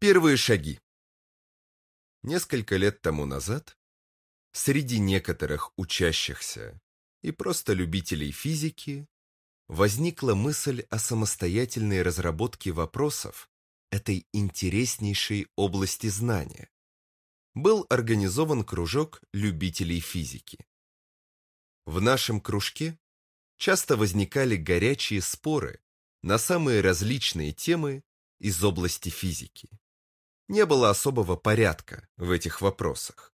Первые шаги. Несколько лет тому назад среди некоторых учащихся и просто любителей физики возникла мысль о самостоятельной разработке вопросов этой интереснейшей области знания. Был организован кружок любителей физики. В нашем кружке часто возникали горячие споры на самые различные темы из области физики. Не было особого порядка в этих вопросах.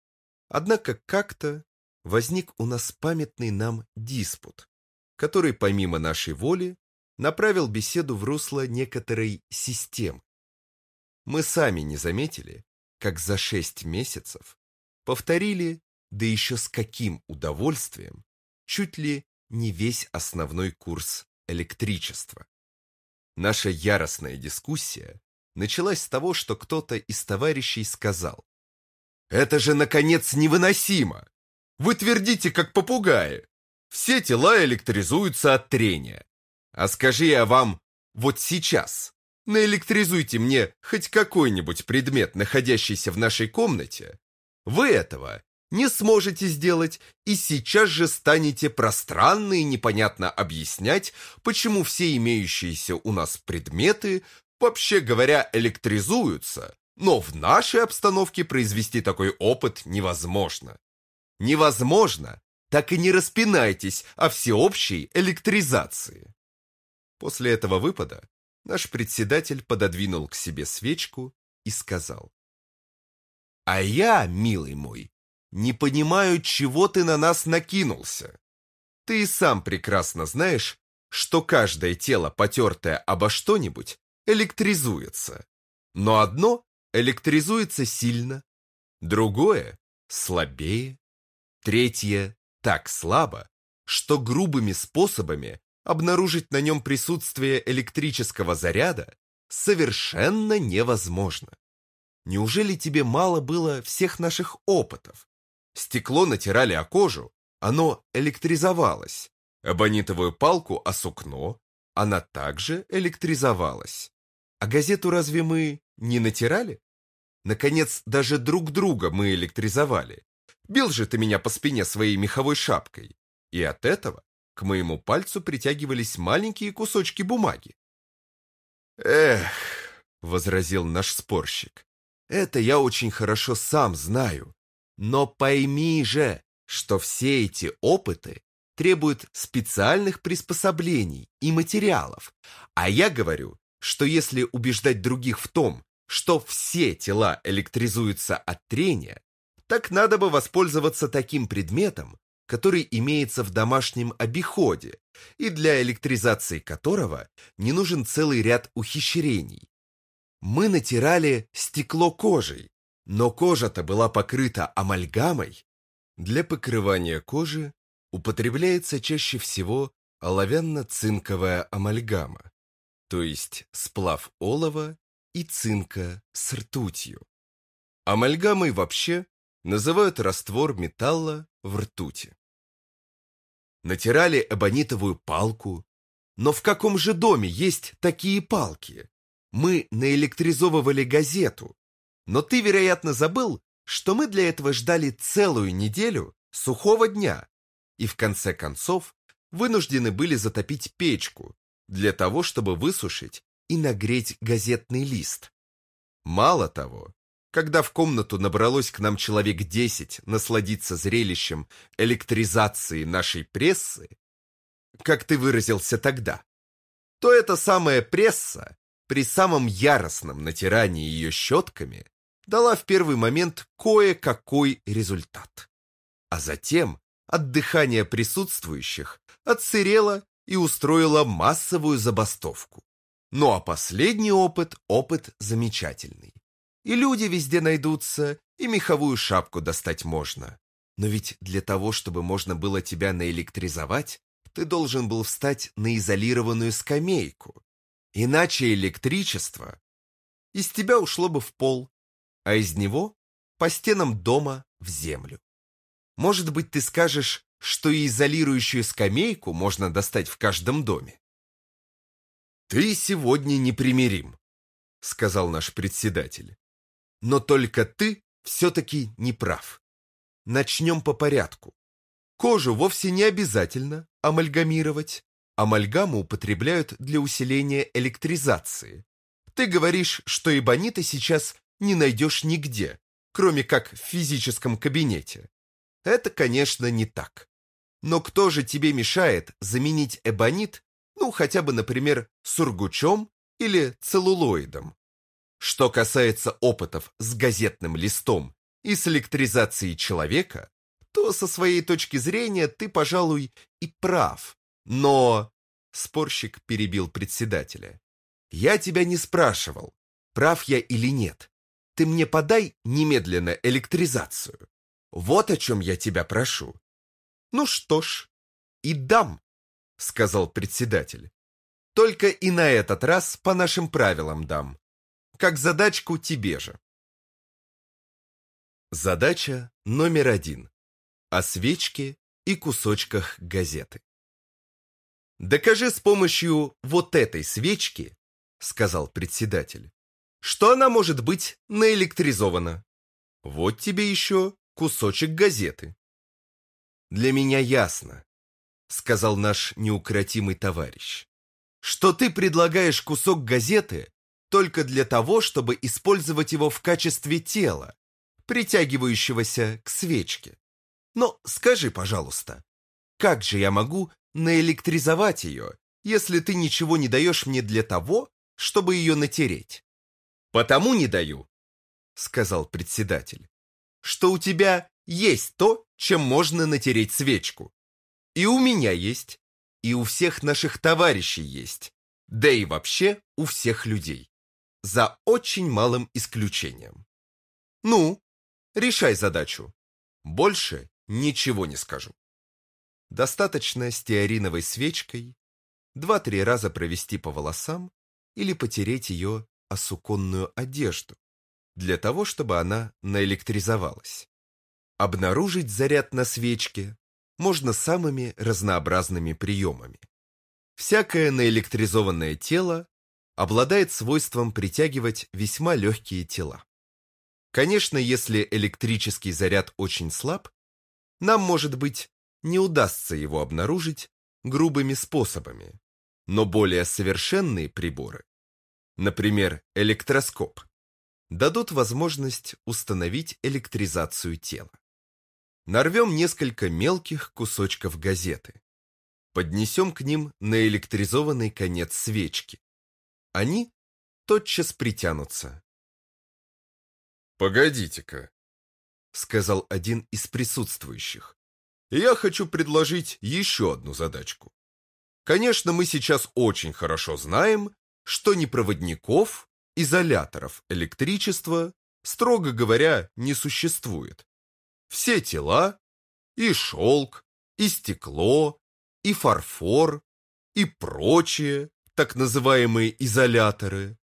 Однако как-то возник у нас памятный нам диспут, который помимо нашей воли направил беседу в русло некоторой системы. Мы сами не заметили, как за шесть месяцев повторили, да еще с каким удовольствием, чуть ли не весь основной курс электричества. Наша яростная дискуссия началась с того, что кто-то из товарищей сказал. «Это же, наконец, невыносимо! Вы твердите, как попугаи! Все тела электризуются от трения. А скажи я вам вот сейчас, наэлектризуйте мне хоть какой-нибудь предмет, находящийся в нашей комнате, вы этого не сможете сделать и сейчас же станете пространно и непонятно объяснять, почему все имеющиеся у нас предметы, вообще говоря, электризуются, но в нашей обстановке произвести такой опыт невозможно. Невозможно, так и не распинайтесь о всеобщей электризации. После этого выпада наш председатель пододвинул к себе свечку и сказал. А я, милый мой, не понимаю, чего ты на нас накинулся. Ты и сам прекрасно знаешь, что каждое тело, потертое обо что-нибудь, электризуется. Но одно электризуется сильно, другое слабее, третье так слабо, что грубыми способами обнаружить на нем присутствие электрического заряда совершенно невозможно. Неужели тебе мало было всех наших опытов? Стекло натирали о кожу, оно электризовалось. Абонитовую палку о сукно, она также электризовалась. А газету разве мы не натирали? Наконец, даже друг друга мы электризовали. Бил же ты меня по спине своей меховой шапкой. И от этого к моему пальцу притягивались маленькие кусочки бумаги. «Эх», — возразил наш спорщик, — «это я очень хорошо сам знаю. Но пойми же, что все эти опыты требуют специальных приспособлений и материалов. А я говорю, что если убеждать других в том, что все тела электризуются от трения, так надо бы воспользоваться таким предметом, который имеется в домашнем обиходе и для электризации которого не нужен целый ряд ухищрений. Мы натирали стекло кожей, но кожа-то была покрыта амальгамой. Для покрывания кожи употребляется чаще всего оловянно-цинковая амальгама, то есть сплав олова и цинка с ртутью. Амальгамой вообще называют раствор металла в ртути. Натирали эбонитовую палку, но в каком же доме есть такие палки? Мы наэлектризовывали газету, но ты, вероятно, забыл, что мы для этого ждали целую неделю сухого дня и в конце концов вынуждены были затопить печку для того, чтобы высушить и нагреть газетный лист. Мало того, когда в комнату набралось к нам человек десять насладиться зрелищем электризации нашей прессы, как ты выразился тогда, то эта самая пресса при самом яростном натирании ее щетками дала в первый момент кое-какой результат. А затем от дыхания присутствующих отсырела и устроила массовую забастовку. Ну а последний опыт – опыт замечательный. И люди везде найдутся, и меховую шапку достать можно. Но ведь для того, чтобы можно было тебя наэлектризовать, ты должен был встать на изолированную скамейку. Иначе электричество из тебя ушло бы в пол, а из него по стенам дома в землю. Может быть, ты скажешь, что и изолирующую скамейку можно достать в каждом доме. Ты сегодня непримирим. сказал наш председатель. Но только ты все-таки не прав. Начнем по порядку. Кожу вовсе не обязательно амальгамировать. Амальгаму употребляют для усиления электризации. Ты говоришь, что эбонита сейчас не найдешь нигде, кроме как в физическом кабинете. Это, конечно, не так. Но кто же тебе мешает заменить эбонит, ну, хотя бы, например, сургучом или целлулоидом? Что касается опытов с газетным листом и с электризацией человека, то со своей точки зрения ты, пожалуй, и прав. Но... Спорщик перебил председателя. Я тебя не спрашивал, прав я или нет. Ты мне подай немедленно электризацию. Вот о чем я тебя прошу. Ну что ж, и дам, сказал председатель. Только и на этот раз по нашим правилам дам. Как задачку тебе же. Задача номер один. О свечке и кусочках газеты. «Докажи с помощью вот этой свечки, — сказал председатель, — что она может быть наэлектризована. Вот тебе еще кусочек газеты. Для меня ясно, сказал наш неукротимый товарищ, что ты предлагаешь кусок газеты только для того, чтобы использовать его в качестве тела, притягивающегося к свечке. Но скажи, пожалуйста, как же я могу наэлектризовать ее, если ты ничего не даешь мне для того, чтобы ее натереть? Потому не даю, сказал председатель что у тебя есть то, чем можно натереть свечку. И у меня есть, и у всех наших товарищей есть, да и вообще у всех людей. За очень малым исключением. Ну, решай задачу. Больше ничего не скажу. Достаточно стеариновой свечкой два-три раза провести по волосам или потереть ее о суконную одежду для того, чтобы она наэлектризовалась. Обнаружить заряд на свечке можно самыми разнообразными приемами. Всякое наэлектризованное тело обладает свойством притягивать весьма легкие тела. Конечно, если электрический заряд очень слаб, нам, может быть, не удастся его обнаружить грубыми способами, но более совершенные приборы, например, электроскоп, дадут возможность установить электризацию тела. Нарвем несколько мелких кусочков газеты. Поднесем к ним наэлектризованный конец свечки. Они тотчас притянутся. «Погодите-ка», — сказал один из присутствующих. «Я хочу предложить еще одну задачку. Конечно, мы сейчас очень хорошо знаем, что ни проводников, изоляторов электричества, строго говоря, не существует. Все тела, и шелк, и стекло, и фарфор, и прочие, так называемые изоляторы,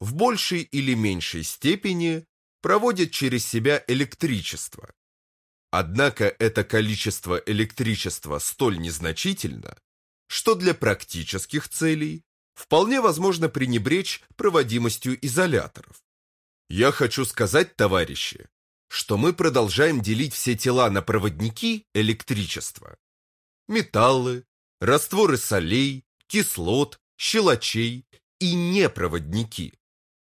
в большей или меньшей степени проводят через себя электричество. Однако это количество электричества столь незначительно, что для практических целей вполне возможно пренебречь проводимостью изоляторов. Я хочу сказать, товарищи, что мы продолжаем делить все тела на проводники электричества. Металлы, растворы солей, кислот, щелочей и непроводники,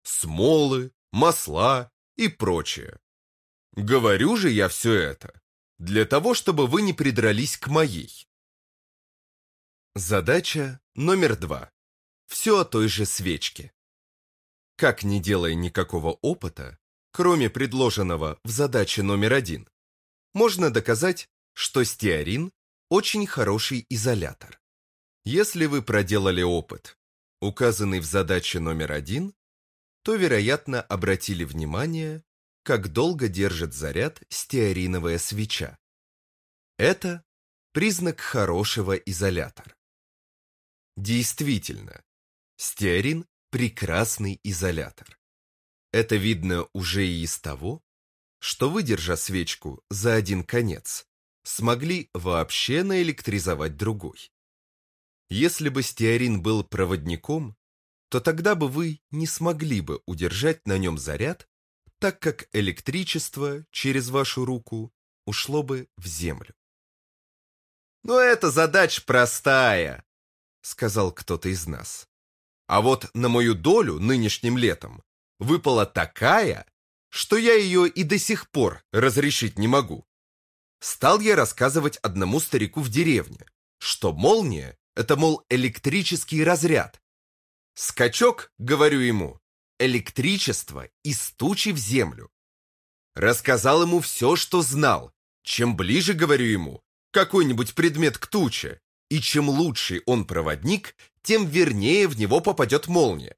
смолы, масла и прочее. Говорю же я все это для того, чтобы вы не придрались к моей. Задача номер два все о той же свечке. Как не делая никакого опыта, кроме предложенного в задаче номер один, можно доказать, что стеарин очень хороший изолятор. Если вы проделали опыт, указанный в задаче номер один, то, вероятно, обратили внимание, как долго держит заряд стеариновая свеча. Это признак хорошего изолятора. Действительно, Стеарин – прекрасный изолятор. Это видно уже и из того, что, выдержа свечку за один конец, смогли вообще наэлектризовать другой. Если бы стеарин был проводником, то тогда бы вы не смогли бы удержать на нем заряд, так как электричество через вашу руку ушло бы в землю. «Но эта задача простая», — сказал кто-то из нас. «А вот на мою долю нынешним летом выпала такая, что я ее и до сих пор разрешить не могу. Стал я рассказывать одному старику в деревне, что молния — это, мол, электрический разряд. Скачок, говорю ему, электричество из тучи в землю. Рассказал ему все, что знал. Чем ближе, говорю ему, какой-нибудь предмет к туче, и чем лучший он проводник, тем вернее в него попадет молния.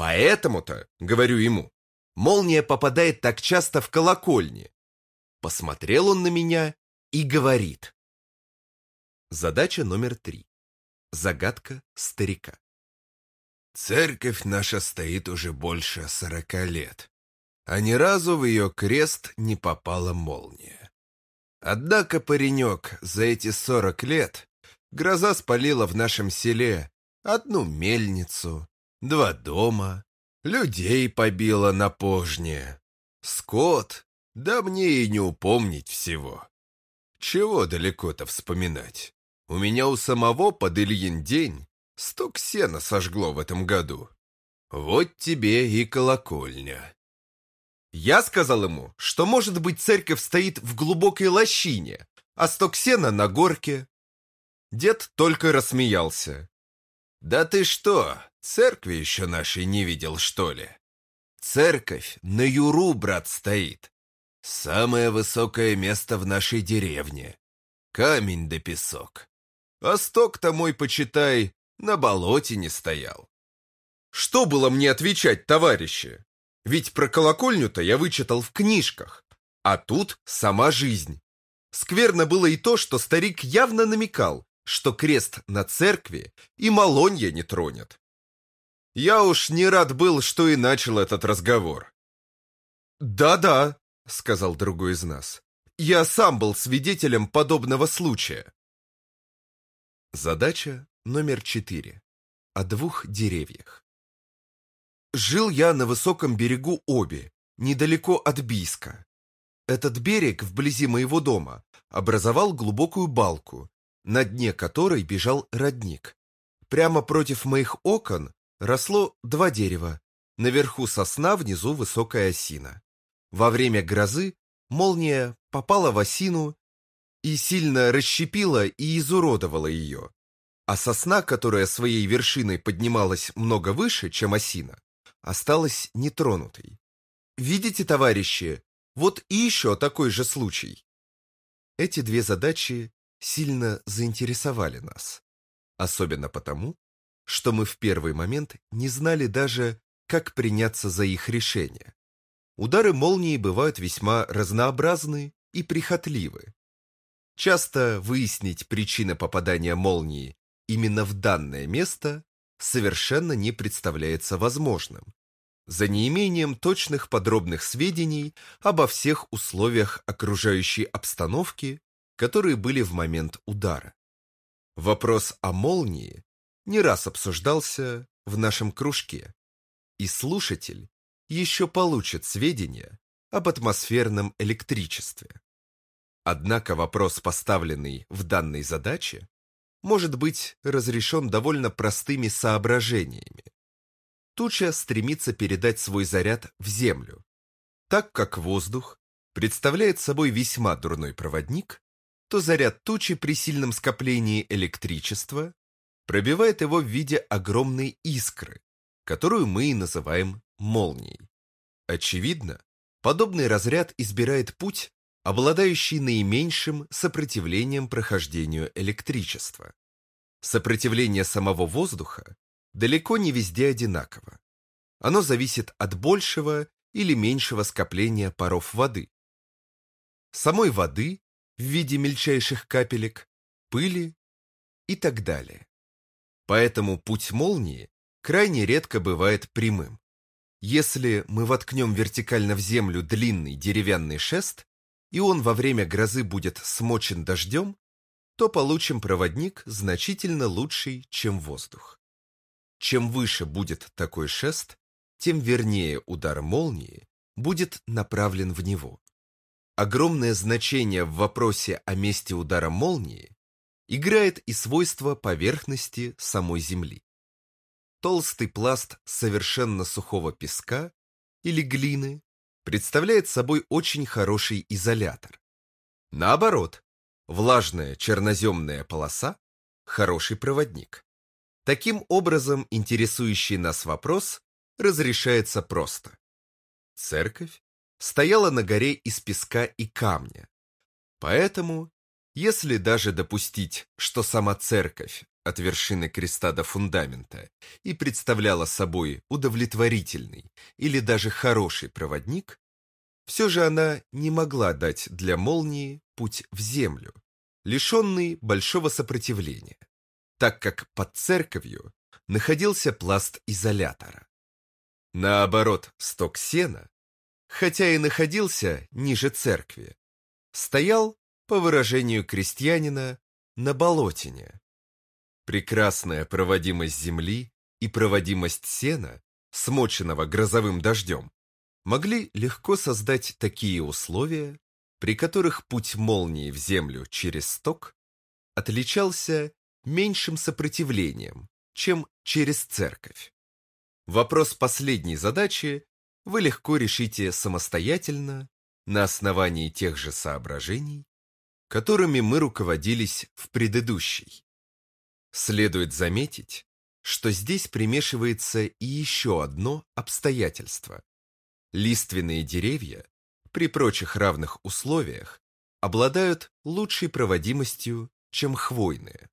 Поэтому-то, говорю ему, Молния попадает так часто в колокольни. Посмотрел он на меня и говорит. Задача номер три. Загадка старика. Церковь наша стоит уже больше сорока лет, а ни разу в ее крест не попала молния. Однако, паренек, за эти сорок лет гроза спалила в нашем селе одну мельницу, два дома, Людей побило на пожне. Скот, да мне и не упомнить всего. Чего далеко-то вспоминать? У меня у самого под Ильин день сток сена сожгло в этом году. Вот тебе и колокольня. Я сказал ему, что, может быть, церковь стоит в глубокой лощине, а сток сена на горке. Дед только рассмеялся. «Да ты что, церкви еще нашей не видел, что ли? Церковь на Юру, брат, стоит. Самое высокое место в нашей деревне. Камень да песок. А сток-то мой, почитай, на болоте не стоял. Что было мне отвечать, товарищи? Ведь про колокольню-то я вычитал в книжках, а тут сама жизнь. Скверно было и то, что старик явно намекал, что крест на церкви и Малонья не тронет. Я уж не рад был, что и начал этот разговор. «Да-да», — сказал другой из нас, — «я сам был свидетелем подобного случая». Задача номер четыре. О двух деревьях. Жил я на высоком берегу Оби, недалеко от Бийска. Этот берег вблизи моего дома образовал глубокую балку, на дне которой бежал родник. Прямо против моих окон росло два дерева. Наверху сосна, внизу высокая осина. Во время грозы молния попала в осину и сильно расщепила и изуродовала ее. А сосна, которая своей вершиной поднималась много выше, чем осина, осталась нетронутой. Видите, товарищи, вот и еще такой же случай. Эти две задачи сильно заинтересовали нас. Особенно потому, что мы в первый момент не знали даже, как приняться за их решение. Удары молнии бывают весьма разнообразны и прихотливы. Часто выяснить причины попадания молнии именно в данное место совершенно не представляется возможным, за неимением точных подробных сведений обо всех условиях окружающей обстановки которые были в момент удара. Вопрос о молнии не раз обсуждался в нашем кружке, и слушатель еще получит сведения об атмосферном электричестве. Однако вопрос, поставленный в данной задаче, может быть разрешен довольно простыми соображениями. Туча стремится передать свой заряд в Землю, так как воздух представляет собой весьма дурной проводник то заряд тучи при сильном скоплении электричества пробивает его в виде огромной искры, которую мы и называем молнией. Очевидно, подобный разряд избирает путь, обладающий наименьшим сопротивлением прохождению электричества. Сопротивление самого воздуха далеко не везде одинаково. Оно зависит от большего или меньшего скопления паров воды. Самой воды в виде мельчайших капелек, пыли и так далее. Поэтому путь молнии крайне редко бывает прямым. Если мы воткнем вертикально в землю длинный деревянный шест, и он во время грозы будет смочен дождем, то получим проводник значительно лучший, чем воздух. чем выше будет такой шест, тем вернее удар молнии будет направлен в него. Огромное значение в вопросе о месте удара молнии играет и свойство поверхности самой Земли. Толстый пласт совершенно сухого песка или глины представляет собой очень хороший изолятор. Наоборот, влажная черноземная полоса – хороший проводник. Таким образом, интересующий нас вопрос разрешается просто. Церковь стояла на горе из песка и камня. Поэтому, если даже допустить, что сама церковь от вершины креста до фундамента и представляла собой удовлетворительный или даже хороший проводник, все же она не могла дать для молнии путь в землю, лишенный большого сопротивления, так как под церковью находился пласт изолятора. Наоборот, сток сена, хотя и находился ниже церкви, стоял, по выражению крестьянина, на болотине. Прекрасная проводимость земли и проводимость сена, смоченного грозовым дождем, могли легко создать такие условия, при которых путь молнии в землю через сток отличался меньшим сопротивлением, чем через церковь. Вопрос последней задачи вы легко решите самостоятельно на основании тех же соображений, которыми мы руководились в предыдущей. Следует заметить, что здесь примешивается и еще одно обстоятельство. Лиственные деревья при прочих равных условиях обладают лучшей проводимостью, чем хвойные.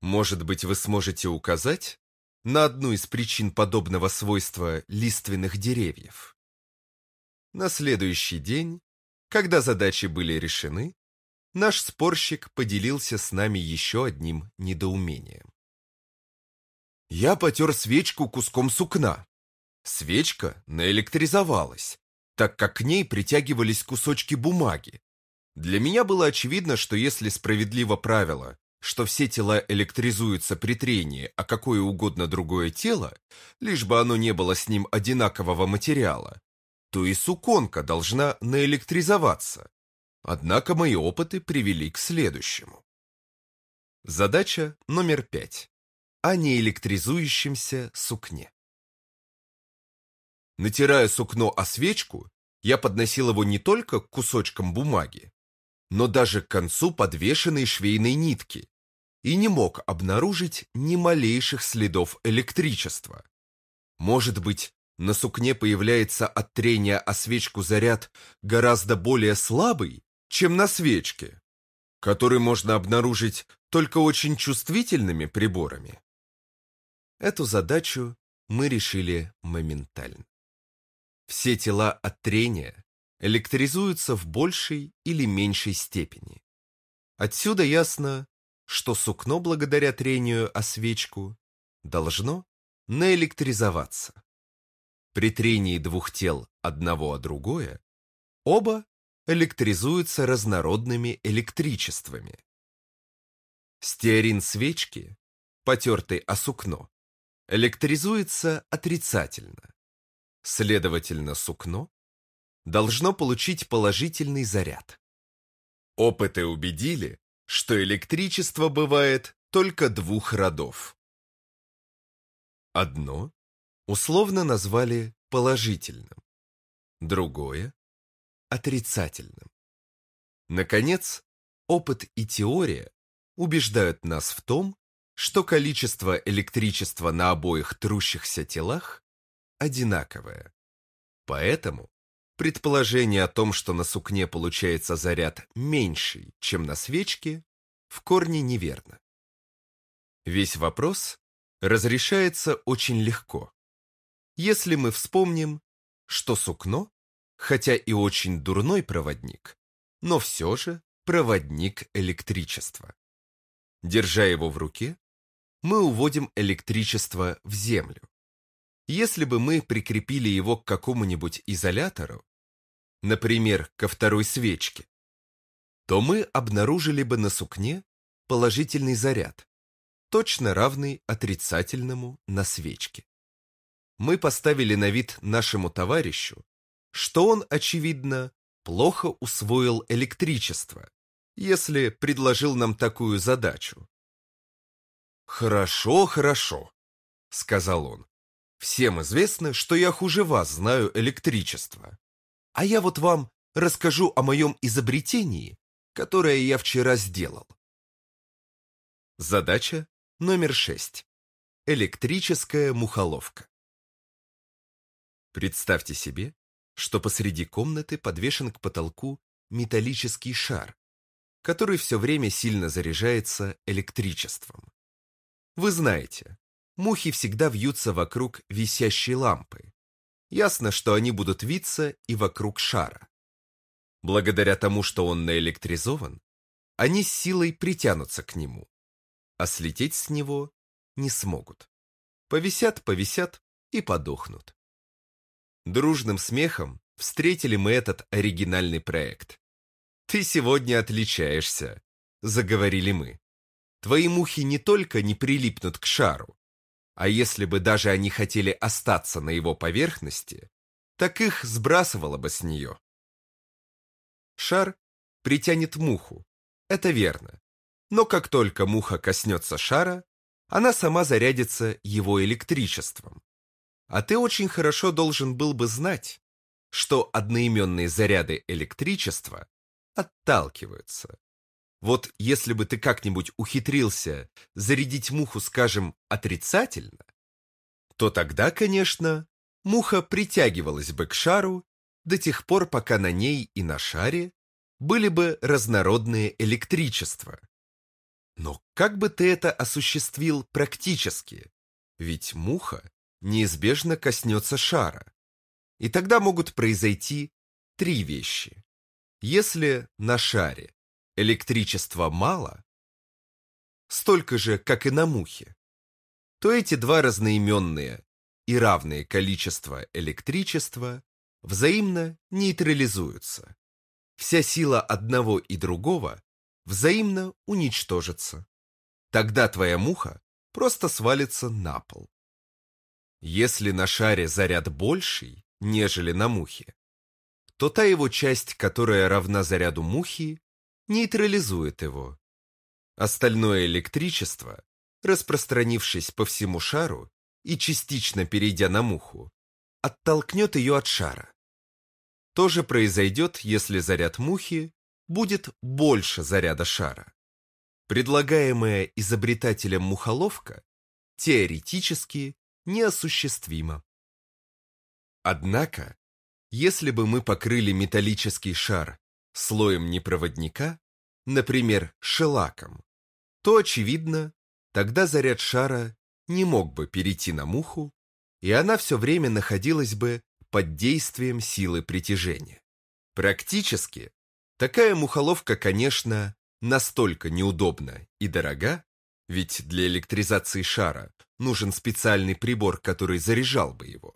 Может быть, вы сможете указать на одну из причин подобного свойства лиственных деревьев. На следующий день, когда задачи были решены, наш спорщик поделился с нами еще одним недоумением. Я потер свечку куском сукна. Свечка наэлектризовалась, так как к ней притягивались кусочки бумаги. Для меня было очевидно, что если справедливо правило, что все тела электризуются при трении, а какое угодно другое тело, лишь бы оно не было с ним одинакового материала, то и суконка должна наэлектризоваться. Однако мои опыты привели к следующему. Задача номер пять. О неэлектризующемся сукне. Натирая сукно о свечку, я подносил его не только к кусочкам бумаги, но даже к концу подвешенной швейной нитки и не мог обнаружить ни малейших следов электричества. Может быть, на сукне появляется от трения о свечку заряд гораздо более слабый, чем на свечке, который можно обнаружить только очень чувствительными приборами. Эту задачу мы решили моментально. Все тела от трения электризуются в большей или меньшей степени. Отсюда ясно, что сукно, благодаря трению о свечку, должно наэлектризоваться. При трении двух тел одного о другое, оба электризуются разнородными электричествами. Стеарин свечки, потертый о сукно, электризуется отрицательно. Следовательно, сукно должно получить положительный заряд. Опыты убедили, что электричество бывает только двух родов. Одно условно назвали положительным, другое – отрицательным. Наконец, опыт и теория убеждают нас в том, что количество электричества на обоих трущихся телах одинаковое. Поэтому предположение о том, что на сукне получается заряд меньший, чем на свечке, в корне неверно. Весь вопрос разрешается очень легко. Если мы вспомним, что сукно, хотя и очень дурной проводник, но все же проводник электричества. Держа его в руке, мы уводим электричество в землю. Если бы мы прикрепили его к какому-нибудь изолятору, например, ко второй свечке, то мы обнаружили бы на сукне положительный заряд, точно равный отрицательному на свечке. Мы поставили на вид нашему товарищу, что он, очевидно, плохо усвоил электричество, если предложил нам такую задачу. «Хорошо, хорошо», — сказал он. «Всем известно, что я хуже вас знаю электричество. А я вот вам расскажу о моем изобретении, которое я вчера сделал. Задача номер шесть. Электрическая мухоловка. Представьте себе, что посреди комнаты подвешен к потолку металлический шар, который все время сильно заряжается электричеством. Вы знаете, мухи всегда вьются вокруг висящей лампы. Ясно, что они будут виться и вокруг шара. Благодаря тому, что он наэлектризован, они с силой притянутся к нему, а слететь с него не смогут. Повисят, повисят и подохнут. Дружным смехом встретили мы этот оригинальный проект. «Ты сегодня отличаешься», — заговорили мы. «Твои мухи не только не прилипнут к шару, а если бы даже они хотели остаться на его поверхности, так их сбрасывало бы с нее. Шар притянет муху, это верно. Но как только муха коснется шара, она сама зарядится его электричеством. А ты очень хорошо должен был бы знать, что одноименные заряды электричества отталкиваются. Вот если бы ты как-нибудь ухитрился зарядить муху, скажем, отрицательно, то тогда, конечно, муха притягивалась бы к шару до тех пор, пока на ней и на шаре были бы разнородные электричества. Но как бы ты это осуществил практически? Ведь муха неизбежно коснется шара. И тогда могут произойти три вещи. Если на шаре электричества мало, столько же, как и на мухе, то эти два разноименные и равные количества электричества взаимно нейтрализуются. Вся сила одного и другого взаимно уничтожится. Тогда твоя муха просто свалится на пол. Если на шаре заряд больший, нежели на мухе, то та его часть, которая равна заряду мухи, нейтрализует его. Остальное электричество, распространившись по всему шару и частично перейдя на муху, оттолкнет ее от шара. То же произойдет, если заряд мухи будет больше заряда шара. Предлагаемая изобретателем мухоловка теоретически неосуществима. Однако, если бы мы покрыли металлический шар слоем непроводника, например, шелаком, то, очевидно, тогда заряд шара не мог бы перейти на муху, и она все время находилась бы под действием силы притяжения. Практически, такая мухоловка, конечно, настолько неудобна и дорога, ведь для электризации шара нужен специальный прибор, который заряжал бы его,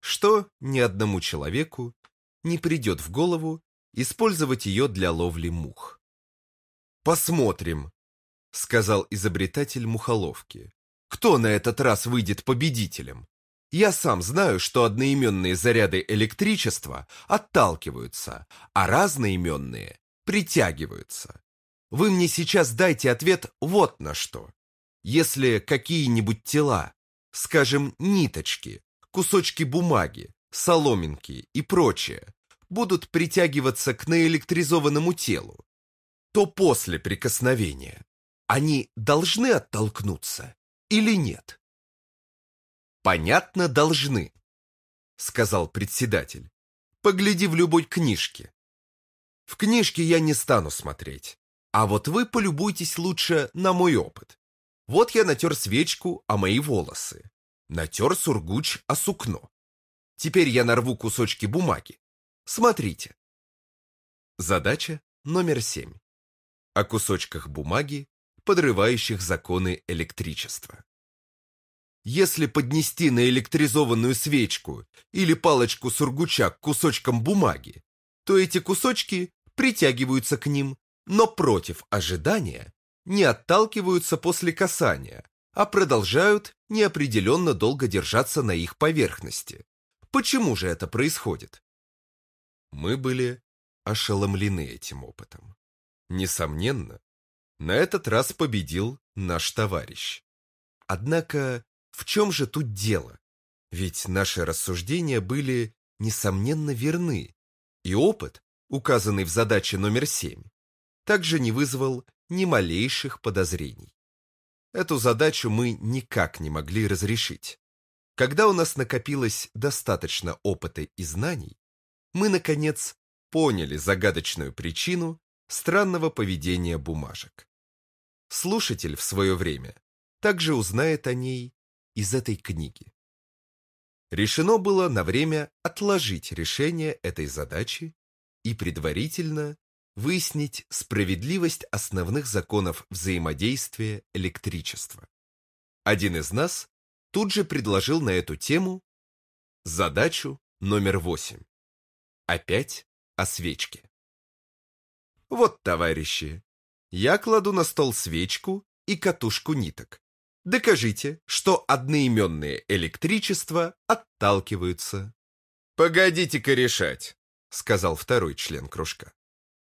что ни одному человеку не придет в голову использовать ее для ловли мух. «Посмотрим», — сказал изобретатель мухоловки, «кто на этот раз выйдет победителем. Я сам знаю, что одноименные заряды электричества отталкиваются, а разноименные притягиваются. Вы мне сейчас дайте ответ вот на что. Если какие-нибудь тела, скажем, ниточки, кусочки бумаги, соломинки и прочее, будут притягиваться к наэлектризованному телу, то после прикосновения они должны оттолкнуться или нет? «Понятно, должны», — сказал председатель. «Погляди в любой книжке». «В книжке я не стану смотреть, а вот вы полюбуйтесь лучше на мой опыт. Вот я натер свечку о мои волосы, натер сургуч о сукно. Теперь я нарву кусочки бумаги. Смотрите». Задача номер семь. О кусочках бумаги, подрывающих законы электричества. Если поднести на электризованную свечку или палочку сургуча к кусочкам бумаги, то эти кусочки притягиваются к ним, но против ожидания не отталкиваются после касания, а продолжают неопределенно долго держаться на их поверхности. Почему же это происходит? Мы были ошеломлены этим опытом. Несомненно, на этот раз победил наш товарищ. Однако, в чем же тут дело? Ведь наши рассуждения были, несомненно, верны, и опыт, указанный в задаче номер 7, также не вызвал ни малейших подозрений. Эту задачу мы никак не могли разрешить. Когда у нас накопилось достаточно опыта и знаний, мы, наконец, поняли загадочную причину странного поведения бумажек. Слушатель в свое время также узнает о ней из этой книги. Решено было на время отложить решение этой задачи и предварительно выяснить справедливость основных законов взаимодействия электричества. Один из нас тут же предложил на эту тему задачу номер восемь. Опять о свечке. Вот, товарищи, я кладу на стол свечку и катушку ниток. Докажите, что одноименные электричества отталкиваются. Погодите-ка решать, сказал второй член кружка.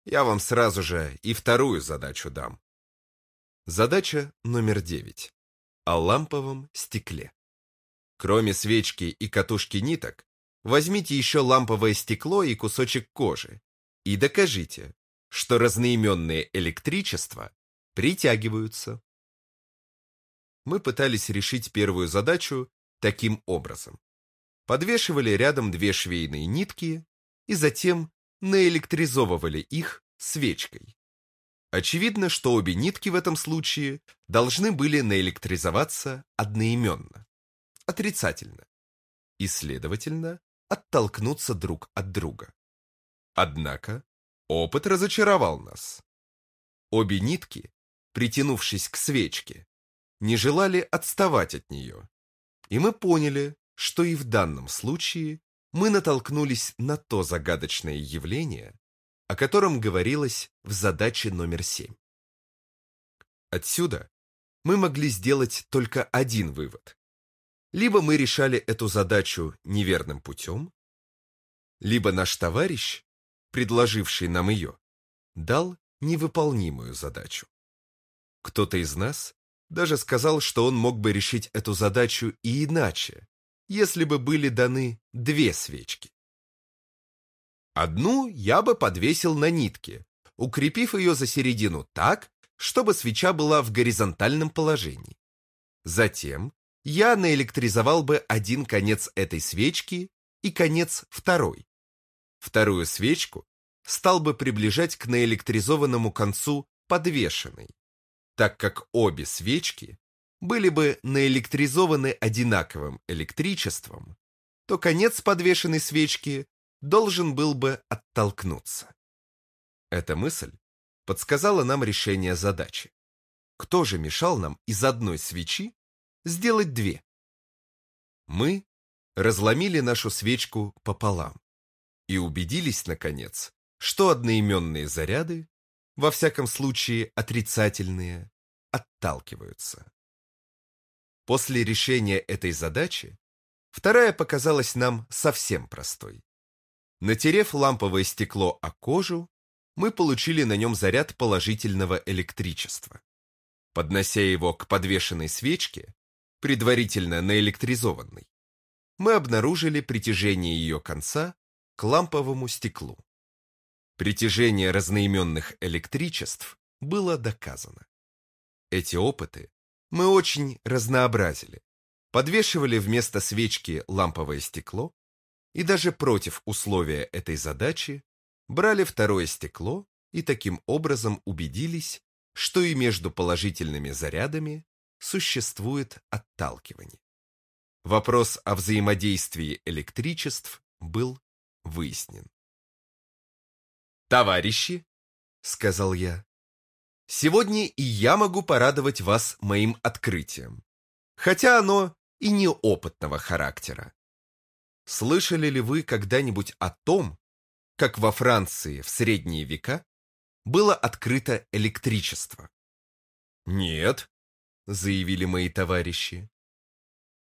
Я вам сразу же и вторую задачу дам. Задача номер девять. О ламповом стекле. Кроме свечки и катушки ниток, возьмите еще ламповое стекло и кусочек кожи и докажите, что разноименные электричества притягиваются. Мы пытались решить первую задачу таким образом. Подвешивали рядом две швейные нитки и затем наэлектризовывали их свечкой. Очевидно, что обе нитки в этом случае должны были наэлектризоваться одноименно, отрицательно, и, следовательно, оттолкнуться друг от друга. Однако опыт разочаровал нас. Обе нитки, притянувшись к свечке, не желали отставать от нее. И мы поняли, что и в данном случае мы натолкнулись на то загадочное явление, о котором говорилось в задаче номер 7. Отсюда мы могли сделать только один вывод. Либо мы решали эту задачу неверным путем, либо наш товарищ, предложивший нам ее, дал невыполнимую задачу. Кто-то из нас даже сказал, что он мог бы решить эту задачу и иначе, если бы были даны две свечки. Одну я бы подвесил на нитке, укрепив ее за середину так, чтобы свеча была в горизонтальном положении. Затем я наэлектризовал бы один конец этой свечки и конец второй. Вторую свечку стал бы приближать к наэлектризованному концу подвешенной так как обе свечки были бы наэлектризованы одинаковым электричеством, то конец подвешенной свечки должен был бы оттолкнуться. Эта мысль подсказала нам решение задачи. Кто же мешал нам из одной свечи сделать две? Мы разломили нашу свечку пополам и убедились, наконец, что одноименные заряды во всяком случае отрицательные, отталкиваются. После решения этой задачи вторая показалась нам совсем простой. Натерев ламповое стекло о кожу, мы получили на нем заряд положительного электричества. Поднося его к подвешенной свечке, предварительно наэлектризованной, мы обнаружили притяжение ее конца к ламповому стеклу. Притяжение разноименных электричеств было доказано. Эти опыты мы очень разнообразили. Подвешивали вместо свечки ламповое стекло и даже против условия этой задачи брали второе стекло и таким образом убедились, что и между положительными зарядами существует отталкивание. Вопрос о взаимодействии электричеств был выяснен. «Товарищи», — сказал я, — «сегодня и я могу порадовать вас моим открытием, хотя оно и неопытного характера. Слышали ли вы когда-нибудь о том, как во Франции в средние века было открыто электричество? Нет, заявили мои товарищи.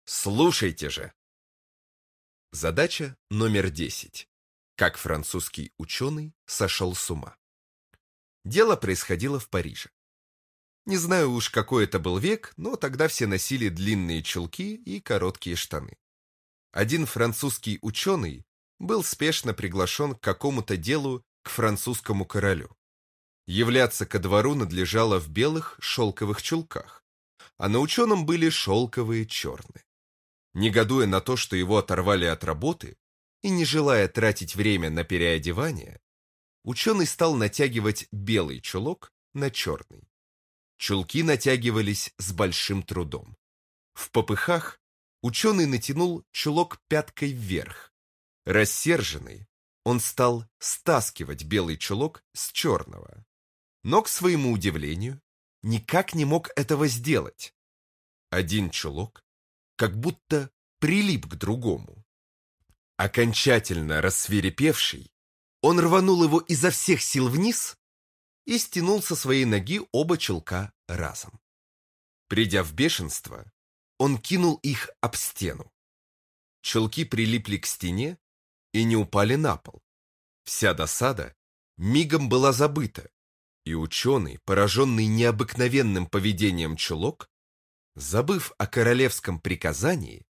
Слушайте же. Задача номер 10. Как французский ученый сошел с ума. Дело происходило в Париже. Не знаю уж, какой это был век, но тогда все носили длинные чулки и короткие штаны. Один французский ученый был спешно приглашен к какому-то делу к французскому королю. Являться ко двору надлежало в белых шелковых чулках, а на ученом были шелковые черные. Негодуя на то, что его оторвали от работы, и не желая тратить время на переодевание, ученый стал натягивать белый чулок на черный. Чулки натягивались с большим трудом. В попыхах ученый натянул чулок пяткой вверх. Рассерженный, он стал стаскивать белый чулок с черного. Но, к своему удивлению, никак не мог этого сделать. Один чулок как будто прилип к другому. Окончательно рассверепевший, он рванул его изо всех сил вниз и стянул со своей ноги оба челка разом. Придя в бешенство, он кинул их об стену. Челки прилипли к стене и не упали на пол. Вся досада мигом была забыта, и ученый, пораженный необыкновенным поведением чулок, забыв о королевском приказании,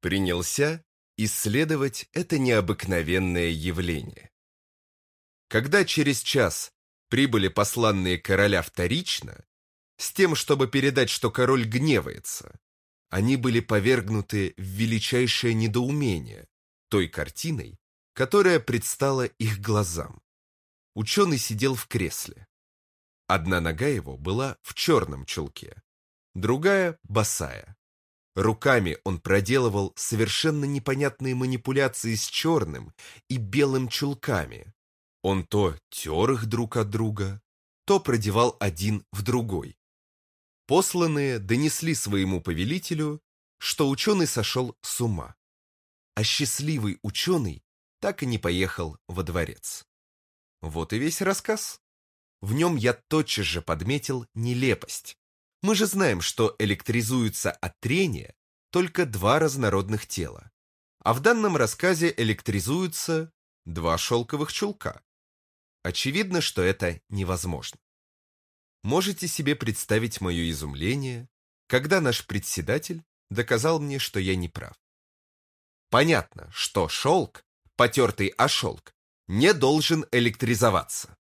принялся исследовать это необыкновенное явление. Когда через час прибыли посланные короля вторично, с тем, чтобы передать, что король гневается. Они были повергнуты в величайшее недоумение той картиной, которая предстала их глазам. Ученый сидел в кресле. Одна нога его была в черном чулке, другая — босая. Руками он проделывал совершенно непонятные манипуляции с черным и белым чулками, он то тер их друг от друга, то продевал один в другой. Посланные донесли своему повелителю, что ученый сошел с ума, а счастливый ученый так и не поехал во дворец. Вот и весь рассказ. В нем я тотчас же подметил нелепость. Мы же знаем, что электризуются от трения только два разнородных тела. А в данном рассказе электризуются два шелковых чулка. Очевидно, что это невозможно. Можете себе представить мое изумление, когда наш председатель доказал мне, что я не прав. Понятно, что шелк, потертый о шелк, не должен электризоваться,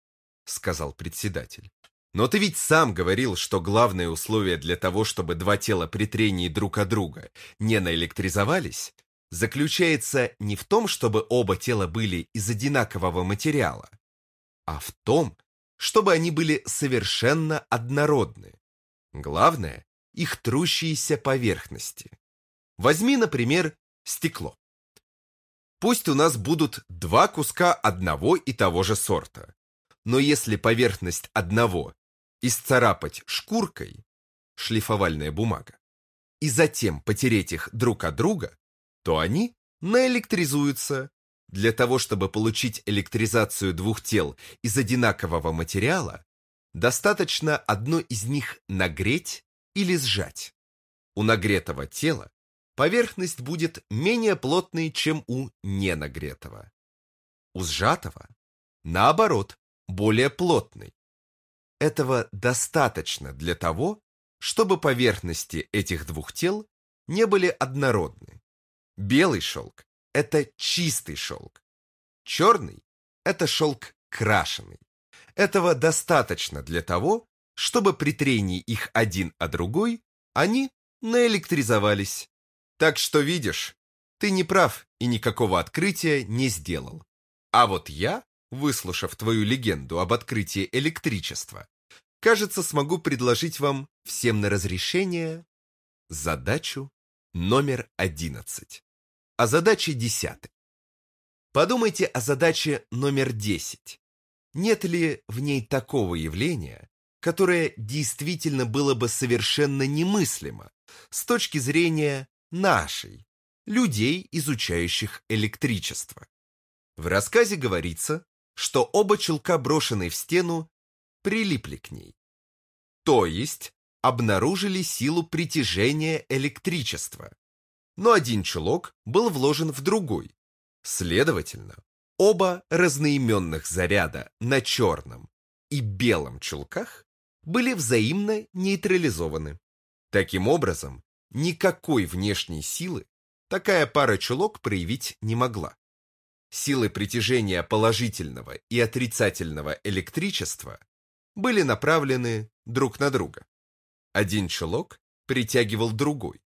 сказал председатель. Но ты ведь сам говорил, что главное условие для того, чтобы два тела при трении друг от друга не наэлектризовались, заключается не в том, чтобы оба тела были из одинакового материала, а в том, чтобы они были совершенно однородны. Главное – их трущиеся поверхности. Возьми, например, стекло. Пусть у нас будут два куска одного и того же сорта, но если поверхность одного исцарапать шкуркой, шлифовальная бумага, и затем потереть их друг от друга, то они наэлектризуются для того, чтобы получить электризацию двух тел из одинакового материала, достаточно одно из них нагреть или сжать. У нагретого тела поверхность будет менее плотной, чем у ненагретого. У сжатого, наоборот, более плотной. Этого достаточно для того, чтобы поверхности этих двух тел не были однородны. Белый шелк это чистый шелк. Черный – это шелк крашеный. Этого достаточно для того, чтобы при трении их один о другой они наэлектризовались. Так что видишь, ты не прав и никакого открытия не сделал. А вот я, выслушав твою легенду об открытии электричества, кажется, смогу предложить вам всем на разрешение задачу номер одиннадцать о задаче 10. Подумайте о задаче номер 10. Нет ли в ней такого явления, которое действительно было бы совершенно немыслимо с точки зрения нашей, людей, изучающих электричество? В рассказе говорится, что оба челка, брошенные в стену, прилипли к ней. То есть, обнаружили силу притяжения электричества. Но один чулок был вложен в другой. Следовательно, оба разноименных заряда на черном и белом чулках были взаимно нейтрализованы. Таким образом, никакой внешней силы такая пара чулок проявить не могла. Силы притяжения положительного и отрицательного электричества были направлены друг на друга. Один чулок притягивал другой,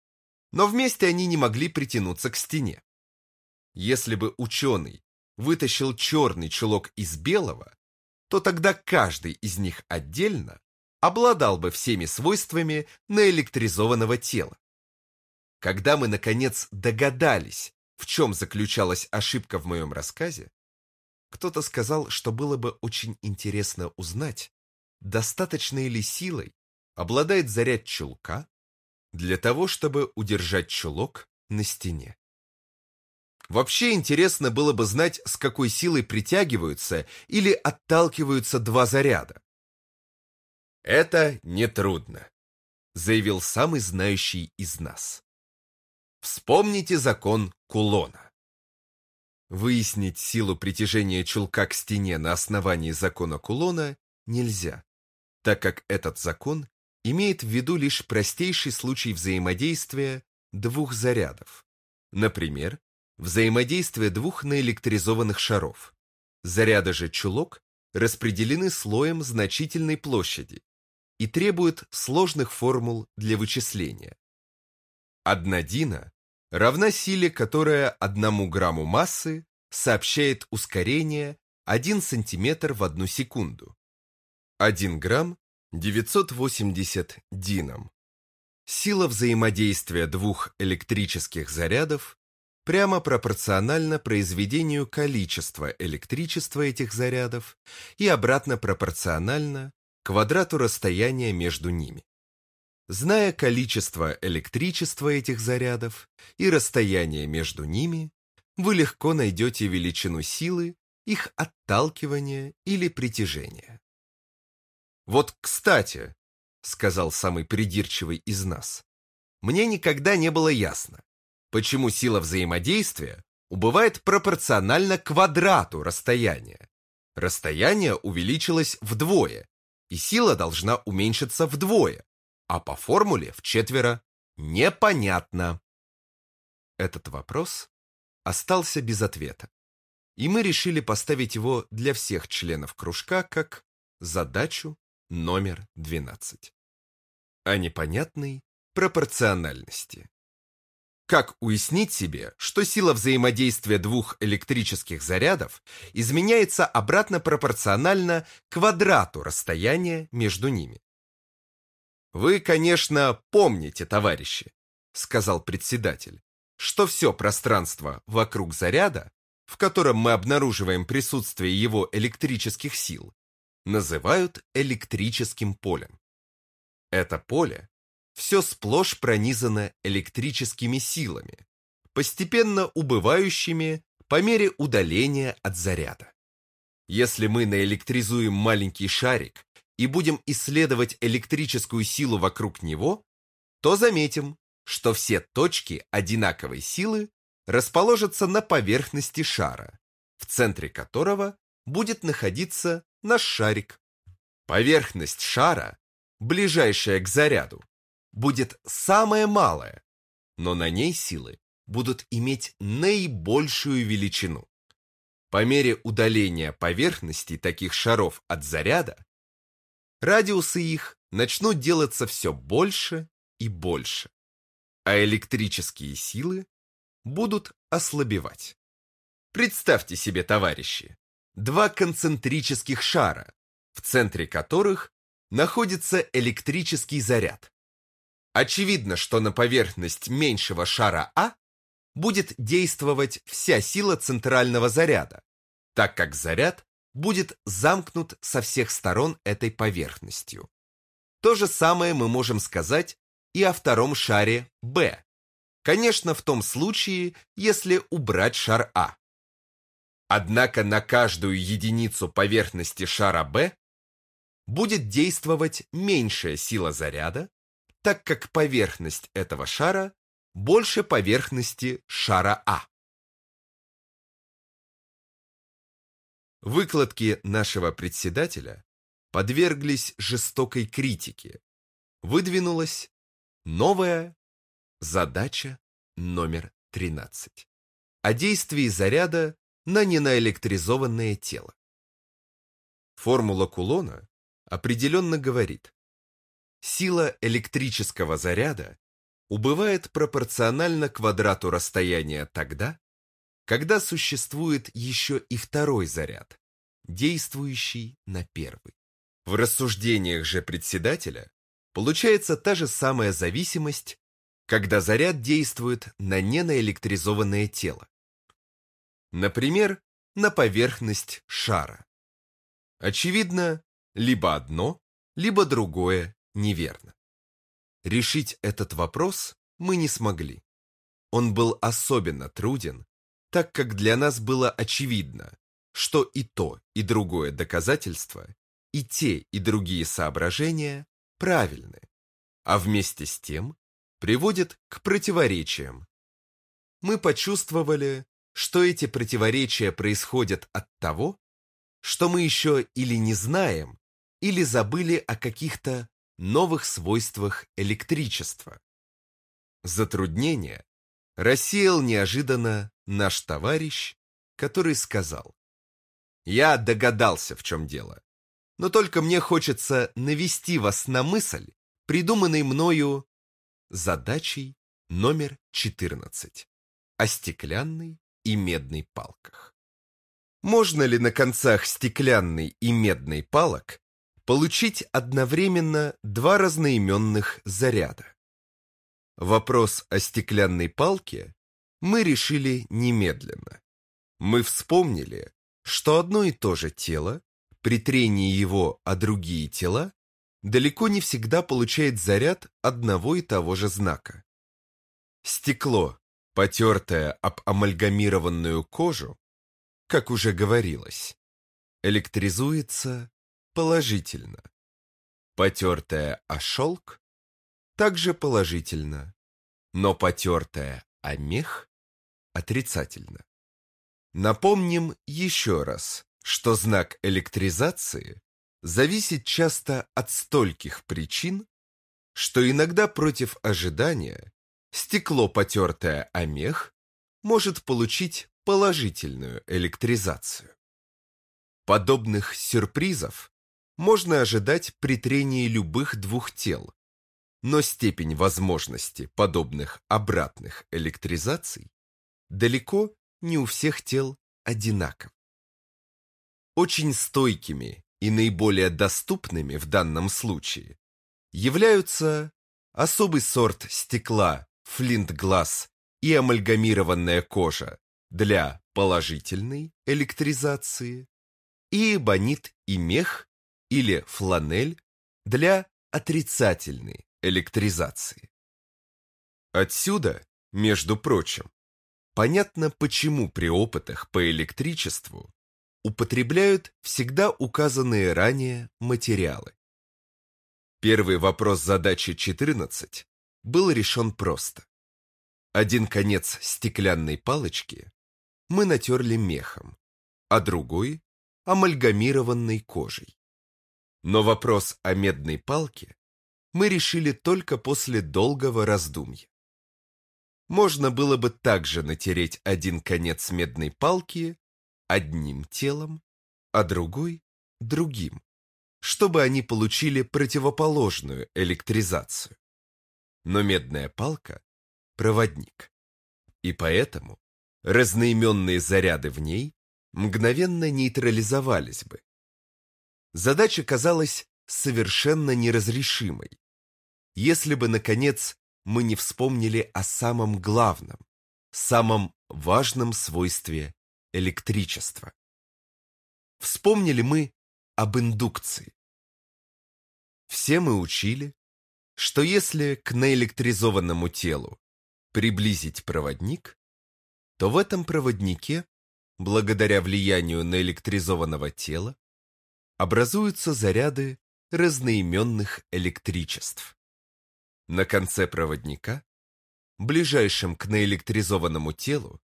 но вместе они не могли притянуться к стене. Если бы ученый вытащил черный чулок из белого, то тогда каждый из них отдельно обладал бы всеми свойствами наэлектризованного тела. Когда мы, наконец, догадались, в чем заключалась ошибка в моем рассказе, кто-то сказал, что было бы очень интересно узнать, достаточной ли силой обладает заряд чулка для того, чтобы удержать чулок на стене. Вообще интересно было бы знать, с какой силой притягиваются или отталкиваются два заряда. «Это нетрудно», — заявил самый знающий из нас. Вспомните закон Кулона. Выяснить силу притяжения чулка к стене на основании закона Кулона нельзя, так как этот закон имеет в виду лишь простейший случай взаимодействия двух зарядов. Например, взаимодействие двух наэлектризованных шаров. Заряды же чулок распределены слоем значительной площади и требуют сложных формул для вычисления. Одна дина равна силе, которая одному грамму массы сообщает ускорение 1 сантиметр в одну секунду. 1 грамм 980 динам. Сила взаимодействия двух электрических зарядов прямо пропорциональна произведению количества электричества этих зарядов и обратно пропорциональна квадрату расстояния между ними. Зная количество электричества этих зарядов и расстояние между ними, вы легко найдете величину силы, их отталкивания или притяжения. «Вот, кстати», — сказал самый придирчивый из нас, «мне никогда не было ясно, почему сила взаимодействия убывает пропорционально квадрату расстояния. Расстояние увеличилось вдвое, и сила должна уменьшиться вдвое, а по формуле в четверо непонятно. Этот вопрос остался без ответа, и мы решили поставить его для всех членов кружка как задачу номер 12 о непонятной пропорциональности. Как уяснить себе, что сила взаимодействия двух электрических зарядов изменяется обратно пропорционально квадрату расстояния между ними? «Вы, конечно, помните, товарищи», — сказал председатель, «что все пространство вокруг заряда, в котором мы обнаруживаем присутствие его электрических сил, называют электрическим полем. Это поле все сплошь пронизано электрическими силами, постепенно убывающими по мере удаления от заряда. Если мы наэлектризуем маленький шарик и будем исследовать электрическую силу вокруг него, то заметим, что все точки одинаковой силы расположатся на поверхности шара, в центре которого будет находиться наш шарик. Поверхность шара, ближайшая к заряду, будет самая малая, но на ней силы будут иметь наибольшую величину. По мере удаления поверхности таких шаров от заряда, радиусы их начнут делаться все больше и больше, а электрические силы будут ослабевать. Представьте себе, товарищи, два концентрических шара, в центре которых находится электрический заряд. Очевидно, что на поверхность меньшего шара А будет действовать вся сила центрального заряда, так как заряд будет замкнут со всех сторон этой поверхностью. То же самое мы можем сказать и о втором шаре B. Конечно, в том случае, если убрать шар А. Однако на каждую единицу поверхности шара B будет действовать меньшая сила заряда, так как поверхность этого шара больше поверхности шара А. Выкладки нашего председателя подверглись жестокой критике. Выдвинулась новая задача номер 13 о действии заряда на ненаэлектризованное тело. Формула Кулона определенно говорит, сила электрического заряда убывает пропорционально квадрату расстояния тогда, когда существует еще и второй заряд, действующий на первый. В рассуждениях же председателя получается та же самая зависимость, когда заряд действует на ненаэлектризованное тело. Например, на поверхность шара. Очевидно, либо одно, либо другое неверно. Решить этот вопрос мы не смогли. Он был особенно труден, так как для нас было очевидно, что и то, и другое доказательство, и те, и другие соображения правильны, а вместе с тем приводят к противоречиям. Мы почувствовали, что эти противоречия происходят от того, что мы еще или не знаем, или забыли о каких-то новых свойствах электричества. Затруднение рассеял неожиданно наш товарищ, который сказал, «Я догадался, в чем дело, но только мне хочется навести вас на мысль, придуманной мною задачей номер 14 о стеклянной и медной палках. Можно ли на концах стеклянной и медной палок получить одновременно два разноименных заряда? Вопрос о стеклянной палке мы решили немедленно. Мы вспомнили, что одно и то же тело, при трении его о другие тела, далеко не всегда получает заряд одного и того же знака. Стекло, потертое об амальгамированную кожу, как уже говорилось, электризуется положительно. Потертое о шелк также положительно, но потертое о мех отрицательно. Напомним еще раз, что знак электризации зависит часто от стольких причин, что иногда против ожидания стекло, потертое о мех, может получить положительную электризацию. Подобных сюрпризов можно ожидать при трении любых двух тел, но степень возможности подобных обратных электризаций далеко не у всех тел одинаков. Очень стойкими и наиболее доступными в данном случае являются особый сорт стекла флинт-глаз и амальгамированная кожа для положительной электризации и эбонит и мех или фланель для отрицательной электризации. Отсюда, между прочим, понятно, почему при опытах по электричеству употребляют всегда указанные ранее материалы. Первый вопрос задачи 14 был решен просто. Один конец стеклянной палочки мы натерли мехом, а другой – амальгамированной кожей. Но вопрос о медной палке мы решили только после долгого раздумья. Можно было бы также натереть один конец медной палки одним телом, а другой – другим, чтобы они получили противоположную электризацию. Но медная палка – проводник, и поэтому разноименные заряды в ней мгновенно нейтрализовались бы. Задача казалась совершенно неразрешимой, если бы, наконец, мы не вспомнили о самом главном, самом важном свойстве электричества. Вспомнили мы об индукции. Все мы учили, что если к наэлектризованному телу приблизить проводник, то в этом проводнике, благодаря влиянию наэлектризованного тела, образуются заряды разноименных электричеств. На конце проводника, ближайшем к наэлектризованному телу,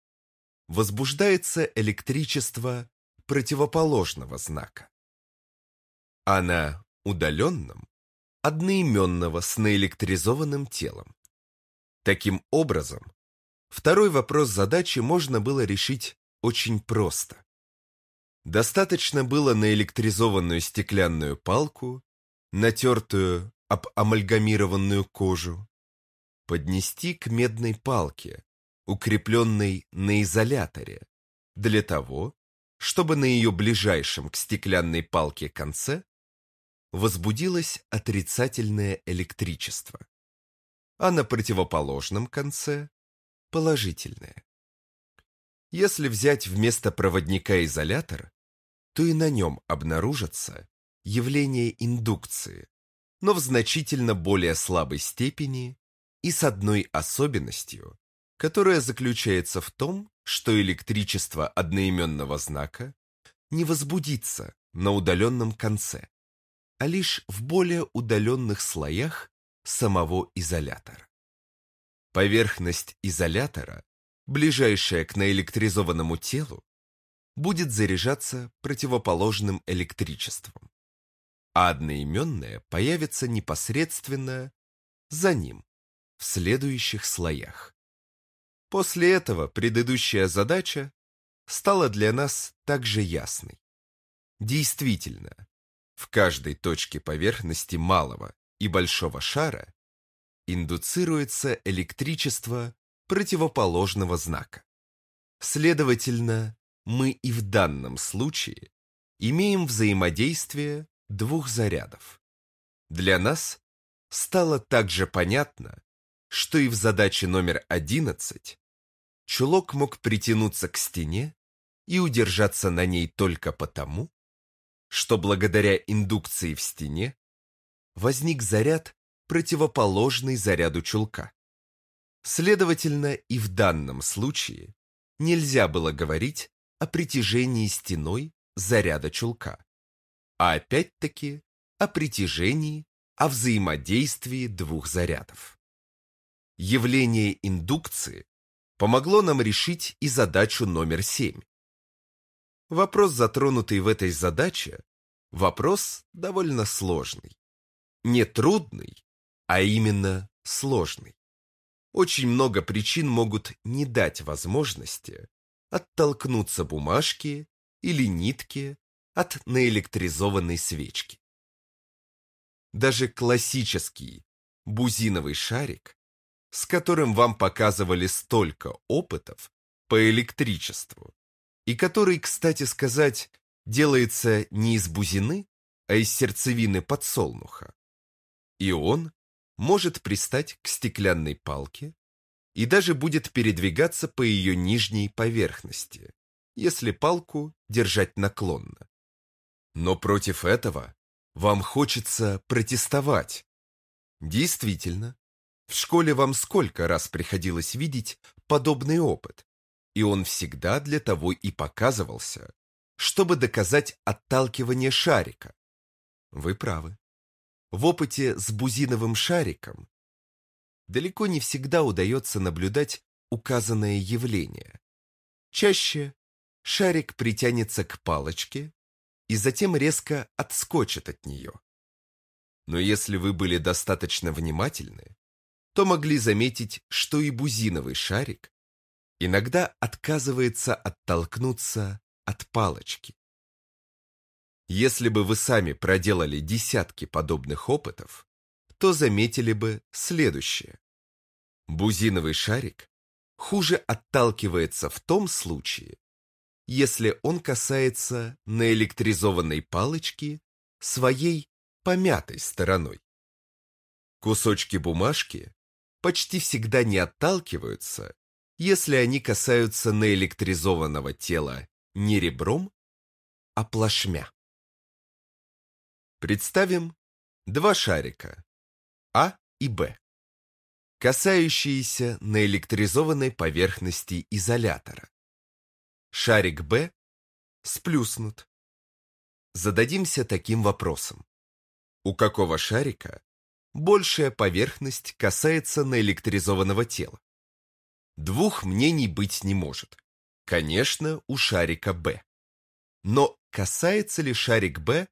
возбуждается электричество противоположного знака. А на удаленном – одноименного с наэлектризованным телом. Таким образом, второй вопрос задачи можно было решить очень просто. Достаточно было наэлектризованную стеклянную палку, натертую об амальгамированную кожу, поднести к медной палке, укрепленной на изоляторе, для того, чтобы на ее ближайшем к стеклянной палке конце возбудилось отрицательное электричество, а на противоположном конце – положительное. Если взять вместо проводника изолятор, то и на нем обнаружится явление индукции, но в значительно более слабой степени и с одной особенностью, которая заключается в том, что электричество одноименного знака не возбудится на удаленном конце, а лишь в более удаленных слоях самого изолятора. Поверхность изолятора, ближайшая к наэлектризованному телу, будет заряжаться противоположным электричеством, а одноименное появится непосредственно за ним, в следующих слоях. После этого предыдущая задача стала для нас также ясной. Действительно, в каждой точке поверхности малого и большого шара индуцируется электричество противоположного знака. Следовательно, мы и в данном случае имеем взаимодействие двух зарядов. Для нас стало также понятно, что и в задаче номер 11 чулок мог притянуться к стене и удержаться на ней только потому, что благодаря индукции в стене возник заряд, противоположный заряду чулка. Следовательно, и в данном случае нельзя было говорить о притяжении стеной заряда чулка, а опять-таки о притяжении, о взаимодействии двух зарядов. Явление индукции помогло нам решить и задачу номер 7. Вопрос, затронутый в этой задаче, вопрос довольно сложный. Не трудный, а именно сложный. Очень много причин могут не дать возможности оттолкнуться бумажки или нитки от наэлектризованной свечки. Даже классический бузиновый шарик, с которым вам показывали столько опытов по электричеству, и который, кстати сказать, делается не из бузины, а из сердцевины подсолнуха. И он может пристать к стеклянной палке и даже будет передвигаться по ее нижней поверхности, если палку держать наклонно. Но против этого вам хочется протестовать. Действительно, в школе вам сколько раз приходилось видеть подобный опыт, и он всегда для того и показывался, чтобы доказать отталкивание шарика. Вы правы. В опыте с бузиновым шариком далеко не всегда удается наблюдать указанное явление. Чаще шарик притянется к палочке и затем резко отскочит от нее. Но если вы были достаточно внимательны, то могли заметить, что и бузиновый шарик иногда отказывается оттолкнуться от палочки. Если бы вы сами проделали десятки подобных опытов, то заметили бы следующее. Бузиновый шарик хуже отталкивается в том случае, если он касается наэлектризованной палочки своей помятой стороной. Кусочки бумажки почти всегда не отталкиваются, если они касаются наэлектризованного тела не ребром, а плашмя. Представим два шарика А и Б, касающиеся наэлектризованной поверхности изолятора. Шарик Б сплюснут. Зададимся таким вопросом. У какого шарика большая поверхность касается наэлектризованного тела. Двух мнений быть не может. Конечно, у шарика Б. Но касается ли шарик Б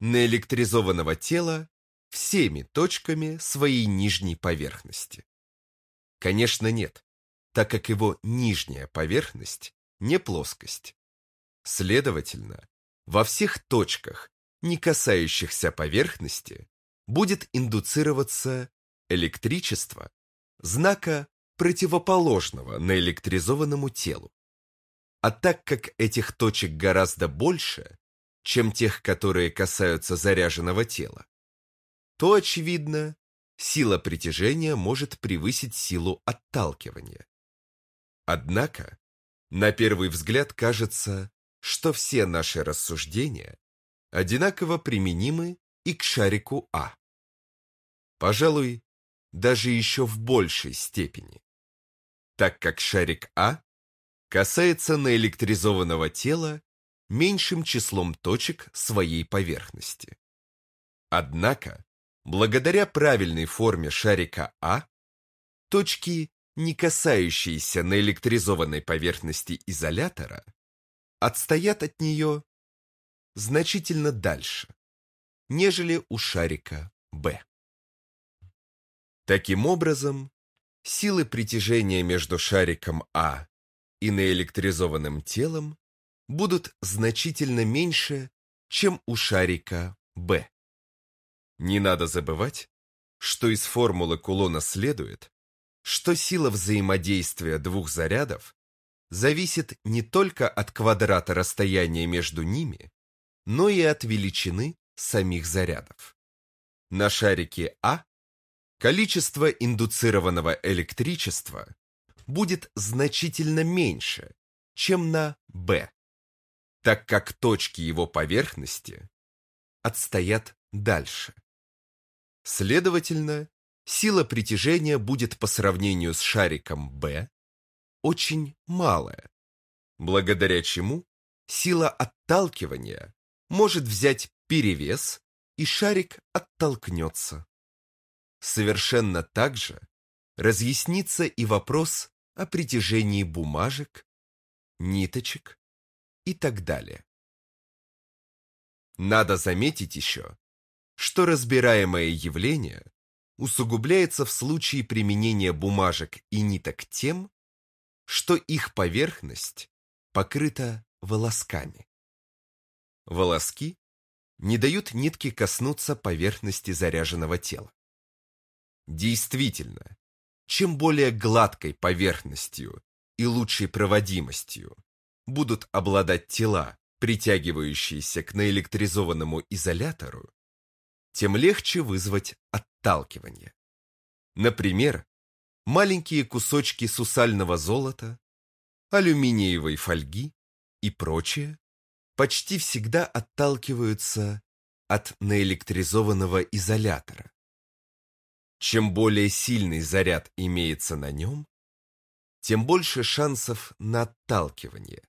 наэлектризованного тела всеми точками своей нижней поверхности? Конечно, нет, так как его нижняя поверхность не плоскость. Следовательно, во всех точках, не касающихся поверхности, будет индуцироваться электричество знака противоположного наэлектризованному телу. А так как этих точек гораздо больше, чем тех, которые касаются заряженного тела, то, очевидно, сила притяжения может превысить силу отталкивания. Однако, на первый взгляд кажется, что все наши рассуждения одинаково применимы и к шарику А. Пожалуй, даже еще в большей степени, так как шарик А касается наэлектризованного тела меньшим числом точек своей поверхности. Однако, благодаря правильной форме шарика А, точки, не касающиеся наэлектризованной поверхности изолятора, отстоят от нее значительно дальше, нежели у шарика Б. Таким образом, силы притяжения между шариком А и наэлектризованным телом будут значительно меньше, чем у шарика Б. Не надо забывать, что из формулы Кулона следует, что сила взаимодействия двух зарядов зависит не только от квадрата расстояния между ними, но и от величины самих зарядов. На шарике А количество индуцированного электричества будет значительно меньше, чем на Б, так как точки его поверхности отстоят дальше. Следовательно, сила притяжения будет по сравнению с шариком Б очень малая, благодаря чему сила отталкивания может взять перевес и шарик оттолкнется. Совершенно так же разъяснится и вопрос о притяжении бумажек, ниточек и так далее. Надо заметить еще, что разбираемое явление усугубляется в случае применения бумажек и ниток тем, что их поверхность покрыта волосками. Волоски не дают нитке коснуться поверхности заряженного тела. Действительно, чем более гладкой поверхностью и лучшей проводимостью будут обладать тела, притягивающиеся к наэлектризованному изолятору, тем легче вызвать отталкивание. Например, маленькие кусочки сусального золота, алюминиевой фольги и прочее почти всегда отталкиваются от наэлектризованного изолятора. Чем более сильный заряд имеется на нем, тем больше шансов на отталкивание.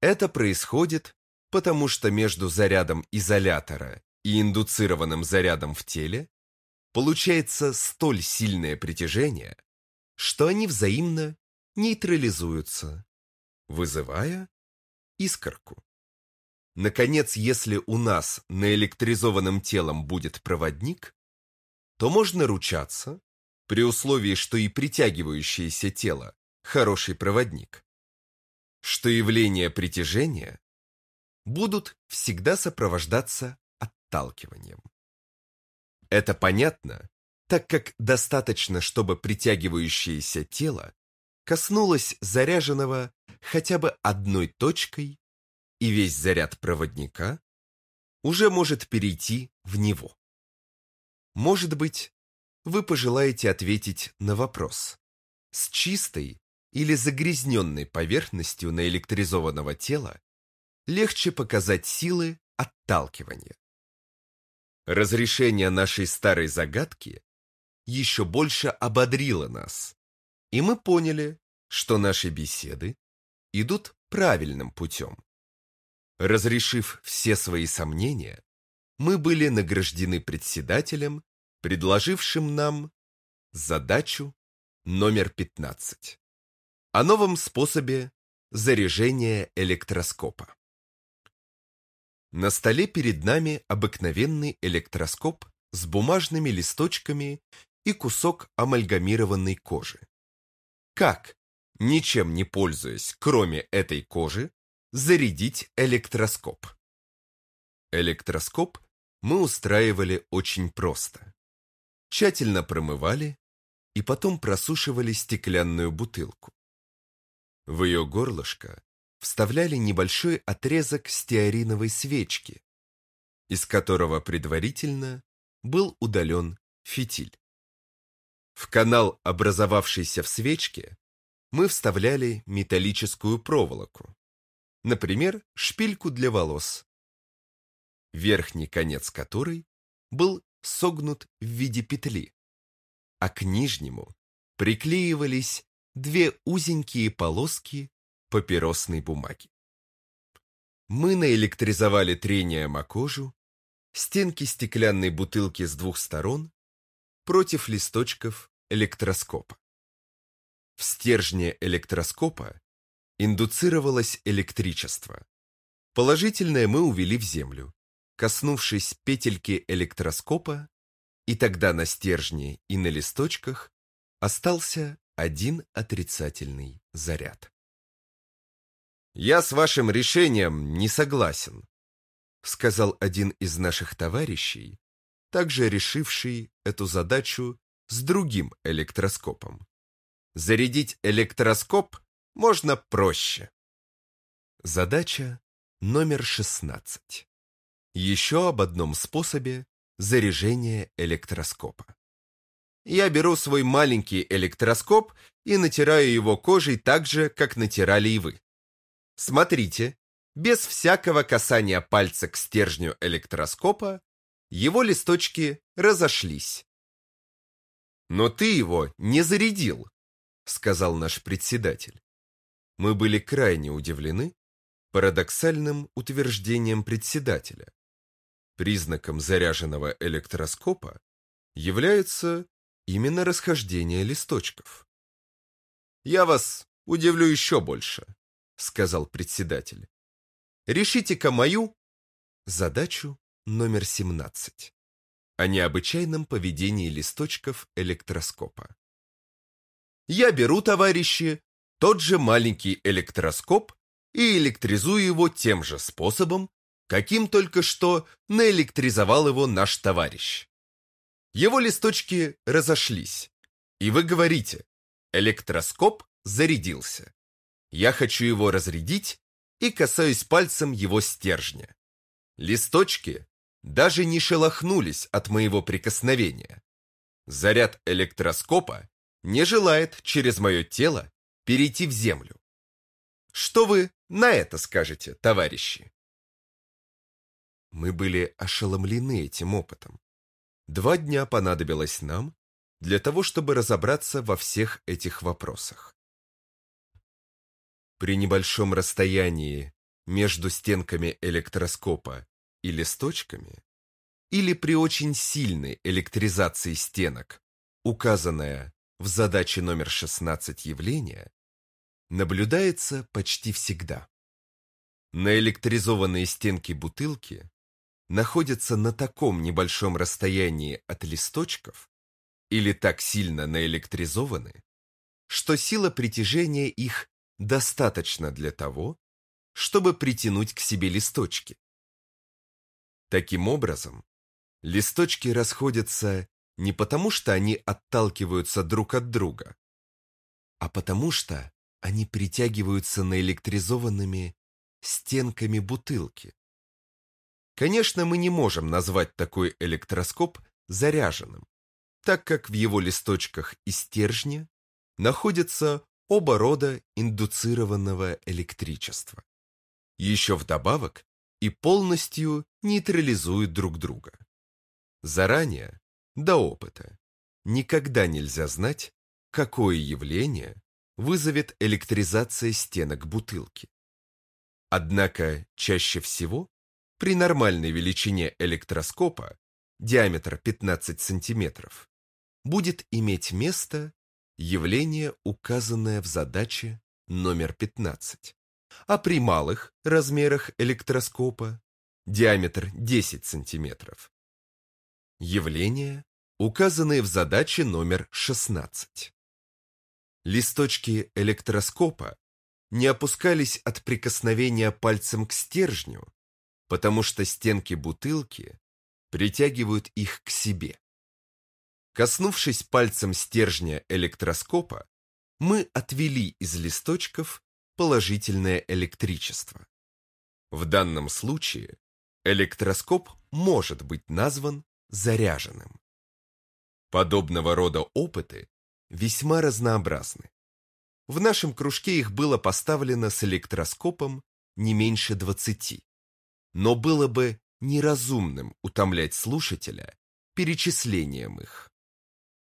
Это происходит, потому что между зарядом изолятора и индуцированным зарядом в теле получается столь сильное притяжение, что они взаимно нейтрализуются, вызывая искорку. Наконец, если у нас наэлектризованным телом будет проводник, то можно ручаться, при условии, что и притягивающееся тело – хороший проводник, что явления притяжения будут всегда сопровождаться отталкиванием. Это понятно, так как достаточно, чтобы притягивающееся тело коснулось заряженного хотя бы одной точкой, и весь заряд проводника уже может перейти в него. Может быть, вы пожелаете ответить на вопрос, с чистой или загрязненной поверхностью наэлектризованного тела легче показать силы отталкивания. Разрешение нашей старой загадки еще больше ободрило нас, и мы поняли, что наши беседы идут правильным путем. Разрешив все свои сомнения, мы были награждены председателем предложившим нам задачу номер 15 о новом способе заряжения электроскопа. На столе перед нами обыкновенный электроскоп с бумажными листочками и кусок амальгамированной кожи. Как, ничем не пользуясь, кроме этой кожи, зарядить электроскоп? Электроскоп мы устраивали очень просто. Тщательно промывали и потом просушивали стеклянную бутылку. В ее горлышко вставляли небольшой отрезок стеариновой свечки, из которого предварительно был удален фитиль. В канал, образовавшийся в свечке, мы вставляли металлическую проволоку, например, шпильку для волос, верхний конец которой был согнут в виде петли, а к нижнему приклеивались две узенькие полоски папиросной бумаги. Мы наэлектризовали трением о кожу, стенки стеклянной бутылки с двух сторон против листочков электроскопа. В стержне электроскопа индуцировалось электричество. Положительное мы увели в землю, коснувшись петельки электроскопа, и тогда на стержне и на листочках остался один отрицательный заряд. «Я с вашим решением не согласен», сказал один из наших товарищей, также решивший эту задачу с другим электроскопом. Зарядить электроскоп можно проще. Задача номер 16. Еще об одном способе заряжения электроскопа. Я беру свой маленький электроскоп и натираю его кожей так же, как натирали и вы. Смотрите, без всякого касания пальца к стержню электроскопа, его листочки разошлись. «Но ты его не зарядил», — сказал наш председатель. Мы были крайне удивлены парадоксальным утверждением председателя. Признаком заряженного электроскопа является именно расхождение листочков. «Я вас удивлю еще больше», — сказал председатель. «Решите-ка мою задачу номер 17 о необычайном поведении листочков электроскопа. Я беру, товарищи, тот же маленький электроскоп и электризую его тем же способом, каким только что наэлектризовал его наш товарищ. Его листочки разошлись, и вы говорите, электроскоп зарядился. Я хочу его разрядить и касаюсь пальцем его стержня. Листочки даже не шелохнулись от моего прикосновения. Заряд электроскопа не желает через мое тело перейти в землю. Что вы на это скажете, товарищи? Мы были ошеломлены этим опытом. Два дня понадобилось нам для того, чтобы разобраться во всех этих вопросах. При небольшом расстоянии между стенками электроскопа и листочками, или при очень сильной электризации стенок, указанная в задаче номер 16 явления, наблюдается почти всегда. Наэлектризованные стенки бутылки находятся на таком небольшом расстоянии от листочков или так сильно наэлектризованы, что сила притяжения их достаточно для того, чтобы притянуть к себе листочки. Таким образом, листочки расходятся не потому, что они отталкиваются друг от друга, а потому что они притягиваются наэлектризованными стенками бутылки. Конечно, мы не можем назвать такой электроскоп заряженным, так как в его листочках и стержне находятся оба рода индуцированного электричества. Еще вдобавок и полностью нейтрализуют друг друга. Заранее, до опыта, никогда нельзя знать, какое явление вызовет электризация стенок бутылки. Однако чаще всего при нормальной величине электроскопа диаметр 15 сантиметров, будет иметь место явление, указанное в задаче номер 15. А при малых размерах электроскопа диаметр 10 сантиметров. Явления, указанные в задаче номер 16. Листочки электроскопа не опускались от прикосновения пальцем к стержню, потому что стенки бутылки притягивают их к себе. Коснувшись пальцем стержня электроскопа, мы отвели из листочков положительное электричество. В данном случае электроскоп может быть назван заряженным. Подобного рода опыты весьма разнообразны. В нашем кружке их было поставлено с электроскопом не меньше 20. Но было бы неразумным утомлять слушателя перечислением их.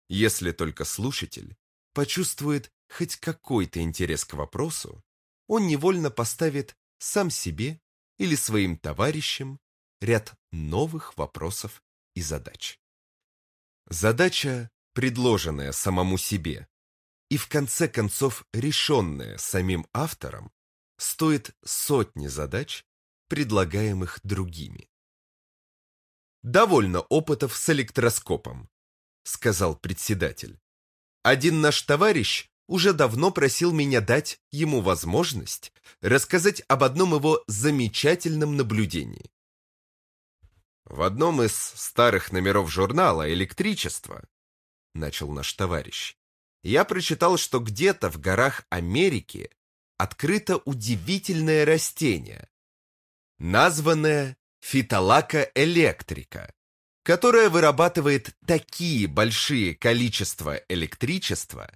Если только слушатель почувствует хоть какой-то интерес к вопросу, он невольно поставит сам себе или своим товарищам ряд новых вопросов и задач. Задача, предложенная самому себе, и в конце концов решенная самим автором, стоит сотни задач, предлагаемых другими. «Довольно опытов с электроскопом», — сказал председатель. «Один наш товарищ уже давно просил меня дать ему возможность рассказать об одном его замечательном наблюдении. В одном из старых номеров журнала «Электричество», — начал наш товарищ, я прочитал, что где-то в горах Америки открыто удивительное растение, названное фитолака электрика, которое вырабатывает такие большие количества электричества,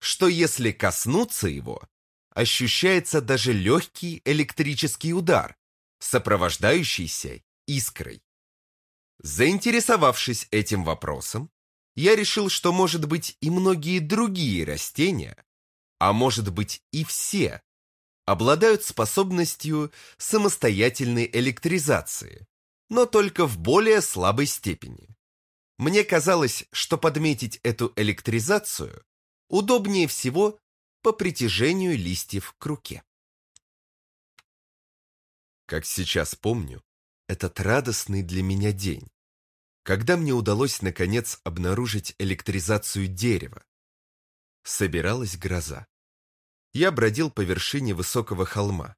что если коснуться его, ощущается даже легкий электрический удар, сопровождающийся искрой. Заинтересовавшись этим вопросом, я решил, что, может быть, и многие другие растения, а может быть и все, обладают способностью самостоятельной электризации, но только в более слабой степени. Мне казалось, что подметить эту электризацию удобнее всего по притяжению листьев к руке. Как сейчас помню, этот радостный для меня день, когда мне удалось наконец обнаружить электризацию дерева. Собиралась гроза. Я бродил по вершине высокого холма.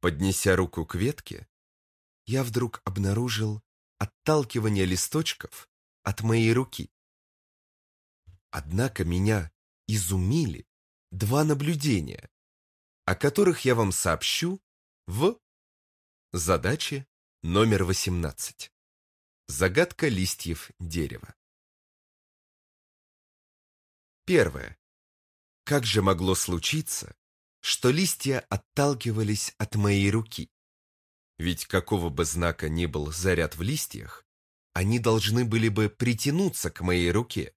Поднеся руку к ветке, я вдруг обнаружил отталкивание листочков от моей руки. Однако меня изумили два наблюдения, о которых я вам сообщу в задаче номер 18. Загадка листьев дерева. Первое. Как же могло случиться, что листья отталкивались от моей руки? Ведь какого бы знака ни был заряд в листьях, они должны были бы притянуться к моей руке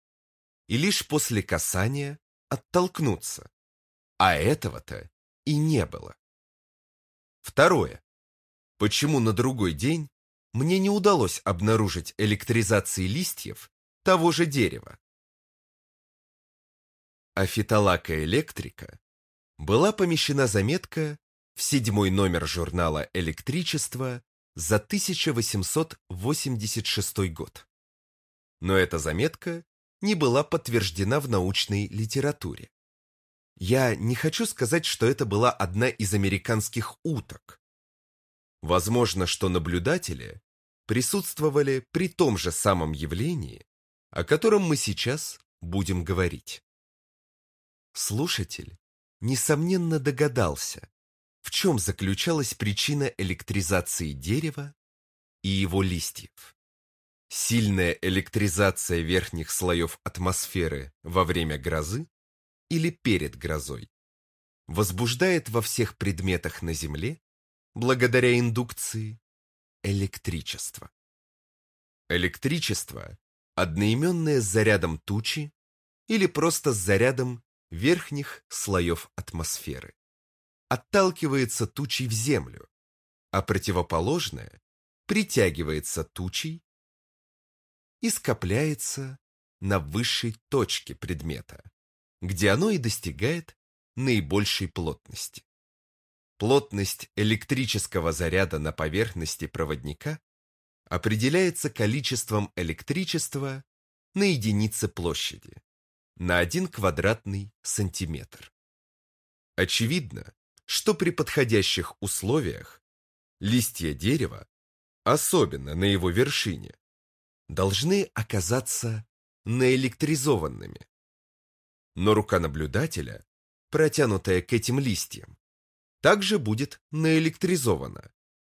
и лишь после касания оттолкнуться. А этого-то и не было. Второе. Почему на другой день мне не удалось обнаружить электризации листьев того же дерева? А фитолака электрика была помещена заметка в седьмой номер журнала «Электричество» за 1886 год. Но эта заметка не была подтверждена в научной литературе. Я не хочу сказать, что это была одна из американских уток. Возможно, что наблюдатели присутствовали при том же самом явлении, о котором мы сейчас будем говорить. Слушатель, несомненно, догадался, в чем заключалась причина электризации дерева и его листьев. Сильная электризация верхних слоев атмосферы во время грозы или перед грозой возбуждает во всех предметах на Земле, благодаря индукции, электричество. Электричество, одноименное с зарядом тучи или просто с зарядом верхних слоев атмосферы, отталкивается тучей в Землю, а противоположное притягивается тучей и скопляется на высшей точке предмета, где оно и достигает наибольшей плотности. Плотность электрического заряда на поверхности проводника определяется количеством электричества на единице площади, на 1 квадратный сантиметр. Очевидно, что при подходящих условиях листья дерева, особенно на его вершине, должны оказаться наэлектризованными. Но рука наблюдателя, протянутая к этим листьям, также будет наэлектризована,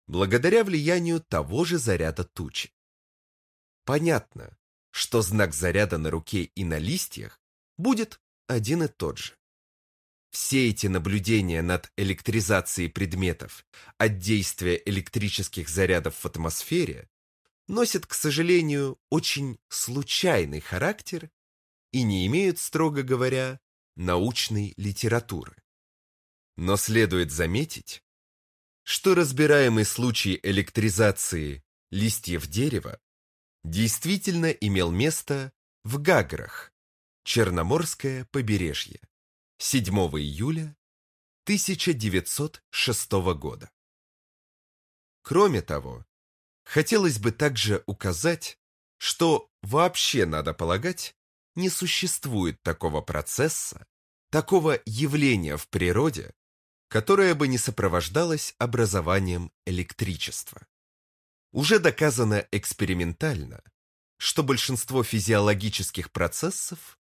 благодаря влиянию того же заряда тучи. Понятно, что знак заряда на руке и на листьях будет один и тот же. Все эти наблюдения над электризацией предметов от действия электрических зарядов в атмосфере носят, к сожалению, очень случайный характер и не имеют, строго говоря, научной литературы. Но следует заметить, что разбираемый случай электризации листьев дерева действительно имел место в Гаграх, Черноморское побережье, 7 июля 1906 года. Кроме того, хотелось бы также указать, что вообще, надо полагать, не существует такого процесса, такого явления в природе, которое бы не сопровождалось образованием электричества. Уже доказано экспериментально, что большинство физиологических процессов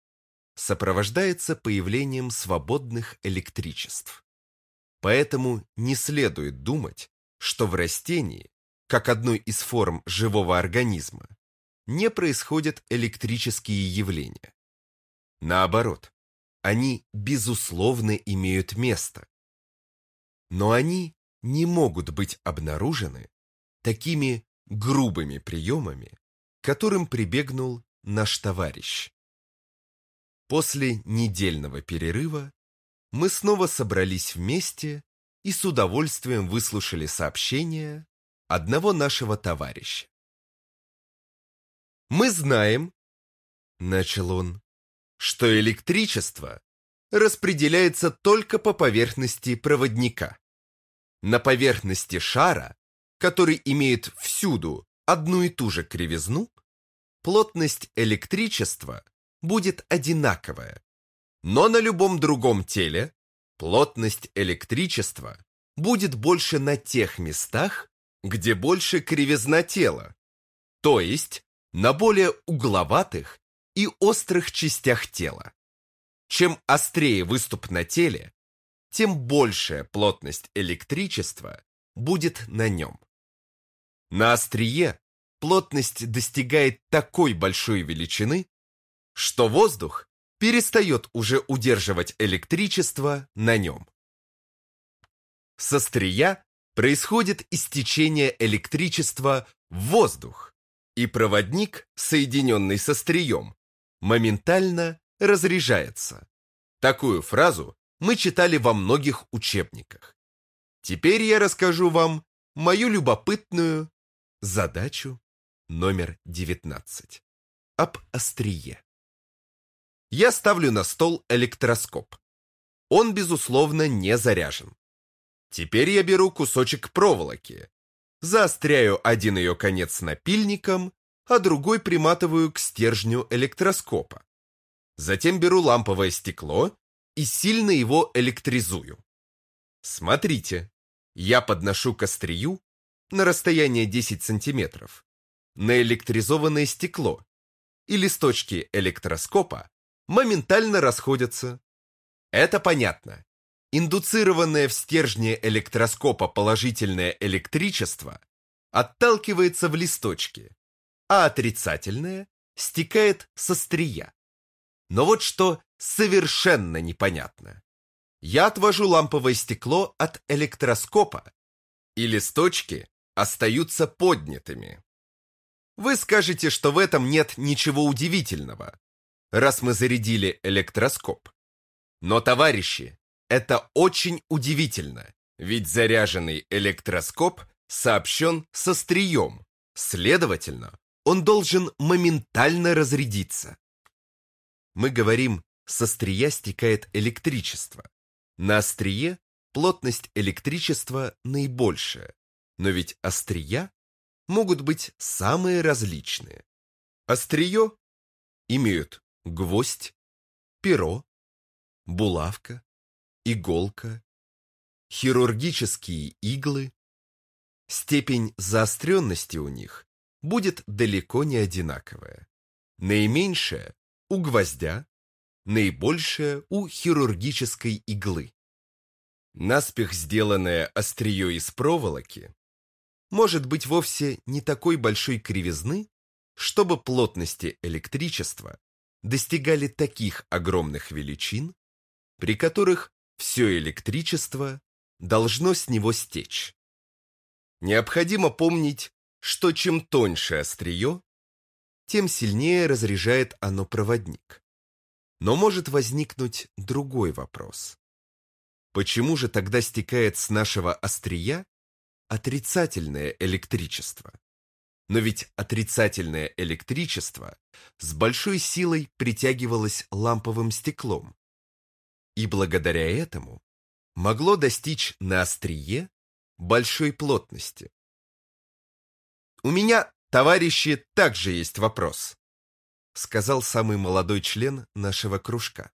сопровождается появлением свободных электричеств. Поэтому не следует думать, что в растении, как одной из форм живого организма, не происходят электрические явления. Наоборот, они, безусловно, имеют место. Но они не могут быть обнаружены такими грубыми приемами, которым прибегнул наш товарищ. После недельного перерыва мы снова собрались вместе и с удовольствием выслушали сообщение одного нашего товарища. «Мы знаем, — начал он, — что электричество распределяется только по поверхности проводника. На поверхности шара, который имеет всюду одну и ту же кривизну, плотность электричества будет одинаковая, но на любом другом теле плотность электричества будет больше на тех местах, где больше кривизна тела, то есть на более угловатых и острых частях тела. Чем острее выступ на теле, тем большая плотность электричества будет на нем. На острие плотность достигает такой большой величины, что воздух перестает уже удерживать электричество на нем. С острия происходит истечение электричества в воздух, и проводник, соединенный с острием, моментально разряжается. Такую фразу мы читали во многих учебниках. Теперь я расскажу вам мою любопытную задачу номер 19 об острие я ставлю на стол электроскоп. Он, безусловно, не заряжен. Теперь я беру кусочек проволоки, заостряю один ее конец напильником, а другой приматываю к стержню электроскопа. Затем беру ламповое стекло и сильно его электризую. Смотрите, я подношу к острию на расстояние 10 сантиметров на электризованное стекло, и листочки электроскопа моментально расходятся. Это понятно. Индуцированное в стержне электроскопа положительное электричество отталкивается в листочке, а отрицательное стекает со стрия. Но вот что совершенно непонятно. Я отвожу ламповое стекло от электроскопа, и листочки остаются поднятыми. Вы скажете, что в этом нет ничего удивительного раз мы зарядили электроскоп. Но, товарищи, это очень удивительно, ведь заряженный электроскоп сообщен со стрием. Следовательно, он должен моментально разрядиться. Мы говорим, с острия стекает электричество. На острие плотность электричества наибольшая, но ведь острия могут быть самые различные. Острие имеют гвоздь, перо, булавка, иголка, хирургические иглы. Степень заостренности у них будет далеко не одинаковая. Наименьшая у гвоздя, наибольшая у хирургической иглы. Наспех сделанное острие из проволоки может быть вовсе не такой большой кривизны, чтобы плотности электричества достигали таких огромных величин, при которых все электричество должно с него стечь. Необходимо помнить, что чем тоньше острие, тем сильнее разряжает оно проводник. Но может возникнуть другой вопрос. Почему же тогда стекает с нашего острия отрицательное электричество? Но ведь отрицательное электричество с большой силой притягивалось ламповым стеклом. И благодаря этому могло достичь на острие большой плотности. «У меня, товарищи, также есть вопрос», сказал самый молодой член нашего кружка.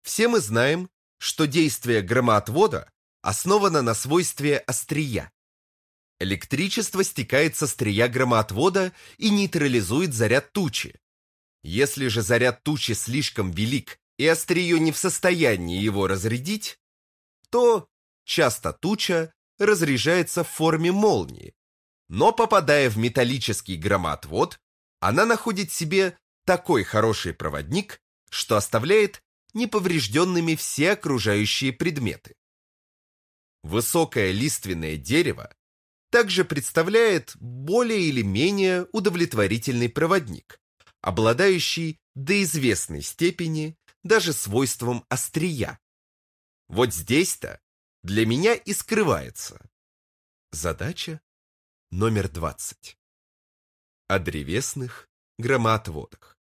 «Все мы знаем, что действие громоотвода основано на свойстве острия. Электричество стекает со острия громоотвода и нейтрализует заряд тучи. Если же заряд тучи слишком велик и острие не в состоянии его разрядить, то часто туча разряжается в форме молнии, но попадая в металлический громоотвод, она находит себе такой хороший проводник, что оставляет неповрежденными все окружающие предметы. Высокое лиственное дерево также представляет более или менее удовлетворительный проводник, обладающий до известной степени даже свойством острия. Вот здесь-то для меня и скрывается задача номер 20 о древесных громоотводах.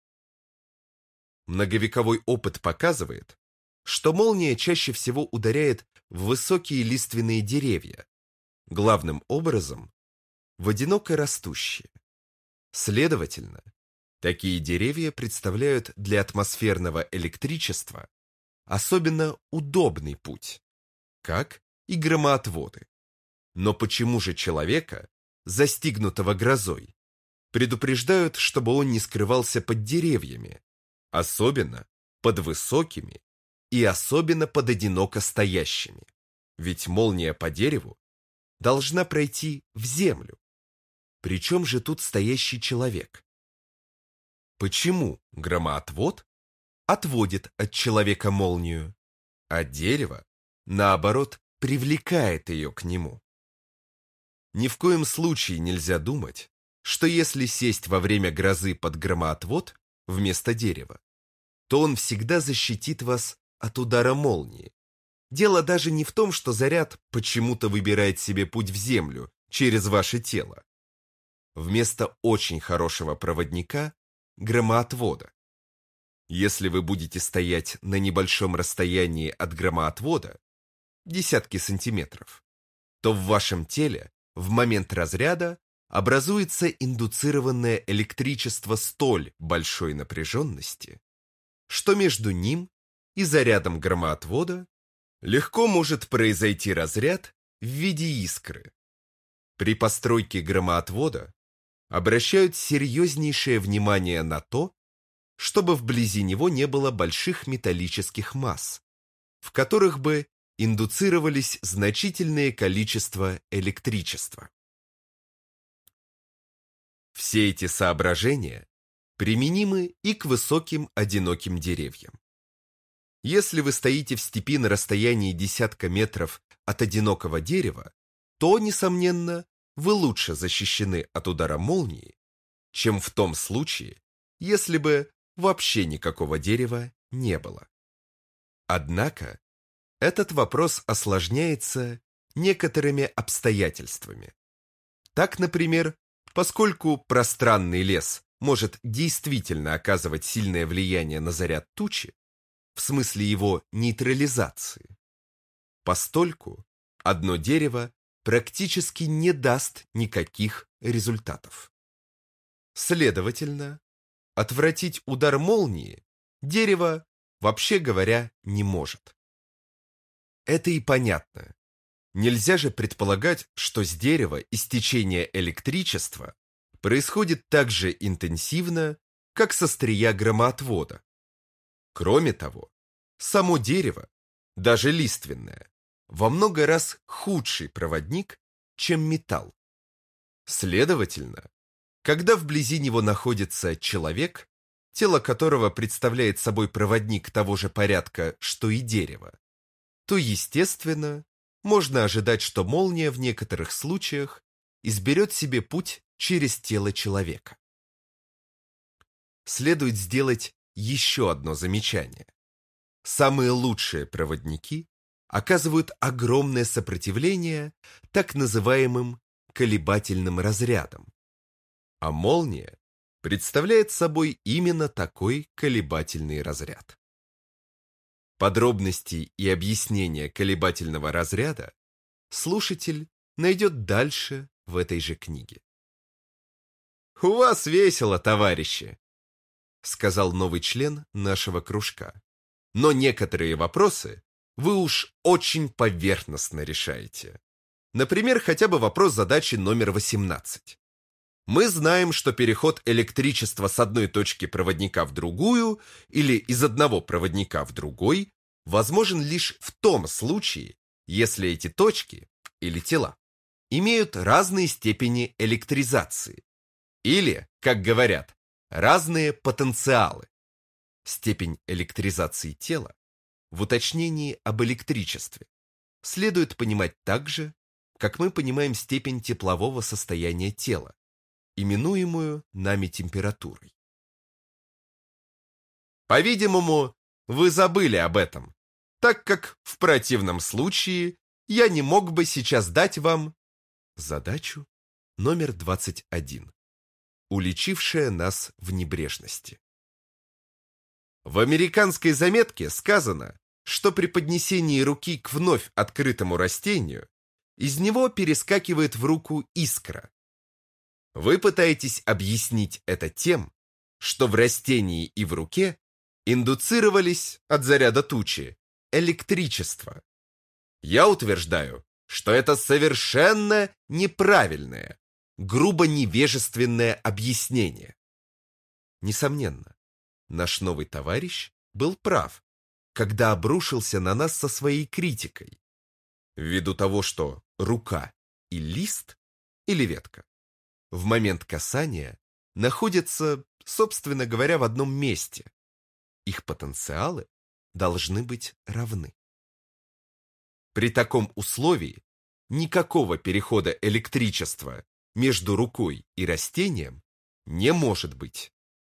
Многовековой опыт показывает, что молния чаще всего ударяет в высокие лиственные деревья, главным образом в одиноко растущие. Следовательно, такие деревья представляют для атмосферного электричества особенно удобный путь, как и громоотводы. Но почему же человека, застигнутого грозой, предупреждают, чтобы он не скрывался под деревьями, особенно под высокими и особенно под одиноко стоящими? Ведь молния по дереву должна пройти в землю. Причем же тут стоящий человек? Почему громоотвод отводит от человека молнию, а дерево, наоборот, привлекает ее к нему? Ни в коем случае нельзя думать, что если сесть во время грозы под громоотвод вместо дерева, то он всегда защитит вас от удара молнии, Дело даже не в том, что заряд почему-то выбирает себе путь в землю через ваше тело. Вместо очень хорошего проводника – громоотвода. Если вы будете стоять на небольшом расстоянии от громоотвода, десятки сантиметров, то в вашем теле в момент разряда образуется индуцированное электричество столь большой напряженности, что между ним и зарядом громоотвода легко может произойти разряд в виде искры. При постройке громоотвода обращают серьезнейшее внимание на то, чтобы вблизи него не было больших металлических масс, в которых бы индуцировались значительные количества электричества. Все эти соображения применимы и к высоким одиноким деревьям. Если вы стоите в степи на расстоянии десятка метров от одинокого дерева, то, несомненно, вы лучше защищены от удара молнии, чем в том случае, если бы вообще никакого дерева не было. Однако, этот вопрос осложняется некоторыми обстоятельствами. Так, например, Поскольку пространный лес может действительно оказывать сильное влияние на заряд тучи, в смысле его нейтрализации, постольку одно дерево практически не даст никаких результатов. Следовательно, отвратить удар молнии дерево, вообще говоря, не может. Это и понятно. Нельзя же предполагать, что с дерева истечение электричества происходит так же интенсивно, как со стрия громоотвода. Кроме того, само дерево, даже лиственное, во много раз худший проводник, чем металл. Следовательно, когда вблизи него находится человек, тело которого представляет собой проводник того же порядка, что и дерево, то, естественно, можно ожидать, что молния в некоторых случаях изберет себе путь через тело человека. Следует сделать еще одно замечание. Самые лучшие проводники оказывают огромное сопротивление так называемым колебательным разрядам. А молния представляет собой именно такой колебательный разряд. Подробности и объяснения колебательного разряда слушатель найдет дальше в этой же книге. «У вас весело, товарищи!» — сказал новый член нашего кружка. «Но некоторые вопросы вы уж очень поверхностно решаете. Например, хотя бы вопрос задачи номер 18. Мы знаем, что переход электричества с одной точки проводника в другую или из одного проводника в другой возможен лишь в том случае, если эти точки или тела имеют разные степени электризации или, как говорят, разные потенциалы. Степень электризации тела в уточнении об электричестве следует понимать так же, как мы понимаем степень теплового состояния тела, именуемую нами температурой. По-видимому, вы забыли об этом, так как в противном случае я не мог бы сейчас дать вам задачу номер 21, уличившая нас в небрежности. В американской заметке сказано, что при поднесении руки к вновь открытому растению из него перескакивает в руку искра, вы пытаетесь объяснить это тем, что в растении и в руке индуцировались от заряда тучи электричество. Я утверждаю, что это совершенно неправильное, грубо невежественное объяснение. Несомненно, наш новый товарищ был прав, когда обрушился на нас со своей критикой, ввиду того, что рука и лист или ветка в момент касания находятся, собственно говоря, в одном месте. Их потенциалы должны быть равны. При таком условии никакого перехода электричества между рукой и растением не может быть.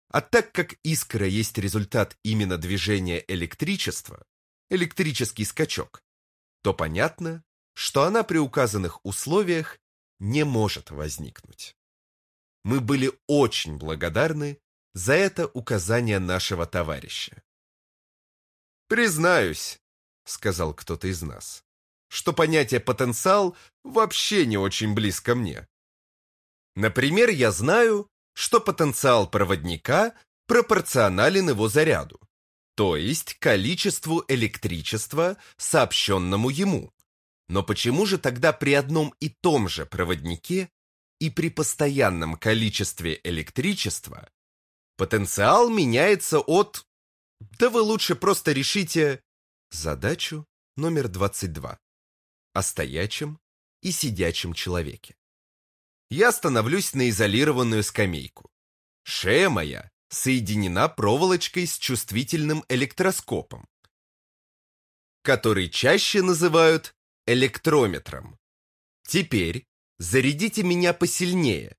А так как искра есть результат именно движения электричества, электрический скачок, то понятно, что она при указанных условиях не может возникнуть. Мы были очень благодарны за это указание нашего товарища. «Признаюсь», — сказал кто-то из нас, «что понятие «потенциал» вообще не очень близко мне. Например, я знаю, что потенциал проводника пропорционален его заряду, то есть количеству электричества, сообщенному ему. Но почему же тогда при одном и том же проводнике и при постоянном количестве электричества потенциал меняется от... Да вы лучше просто решите задачу номер 22 о стоячем и сидячем человеке. Я становлюсь на изолированную скамейку. Шея моя соединена проволочкой с чувствительным электроскопом, который чаще называют электрометром. Теперь Зарядите меня посильнее.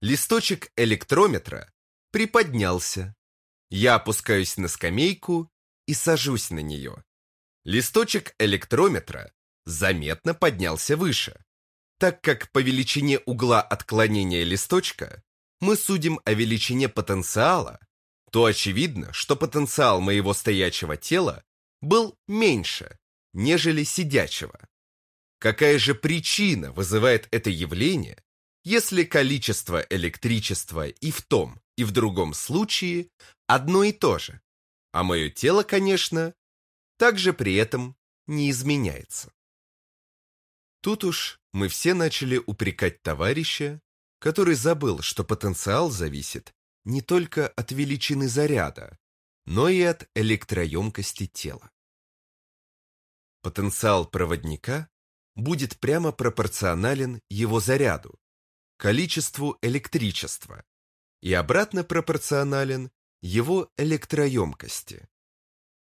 Листочек электрометра приподнялся. Я опускаюсь на скамейку и сажусь на нее. Листочек электрометра заметно поднялся выше. Так как по величине угла отклонения листочка мы судим о величине потенциала, то очевидно, что потенциал моего стоячего тела был меньше, нежели сидячего. Какая же причина вызывает это явление, если количество электричества и в том, и в другом случае одно и то же, а мое тело, конечно, также при этом не изменяется. Тут уж мы все начали упрекать товарища, который забыл, что потенциал зависит не только от величины заряда, но и от электроемкости тела. Потенциал проводника будет прямо пропорционален его заряду, количеству электричества, и обратно пропорционален его электроемкости.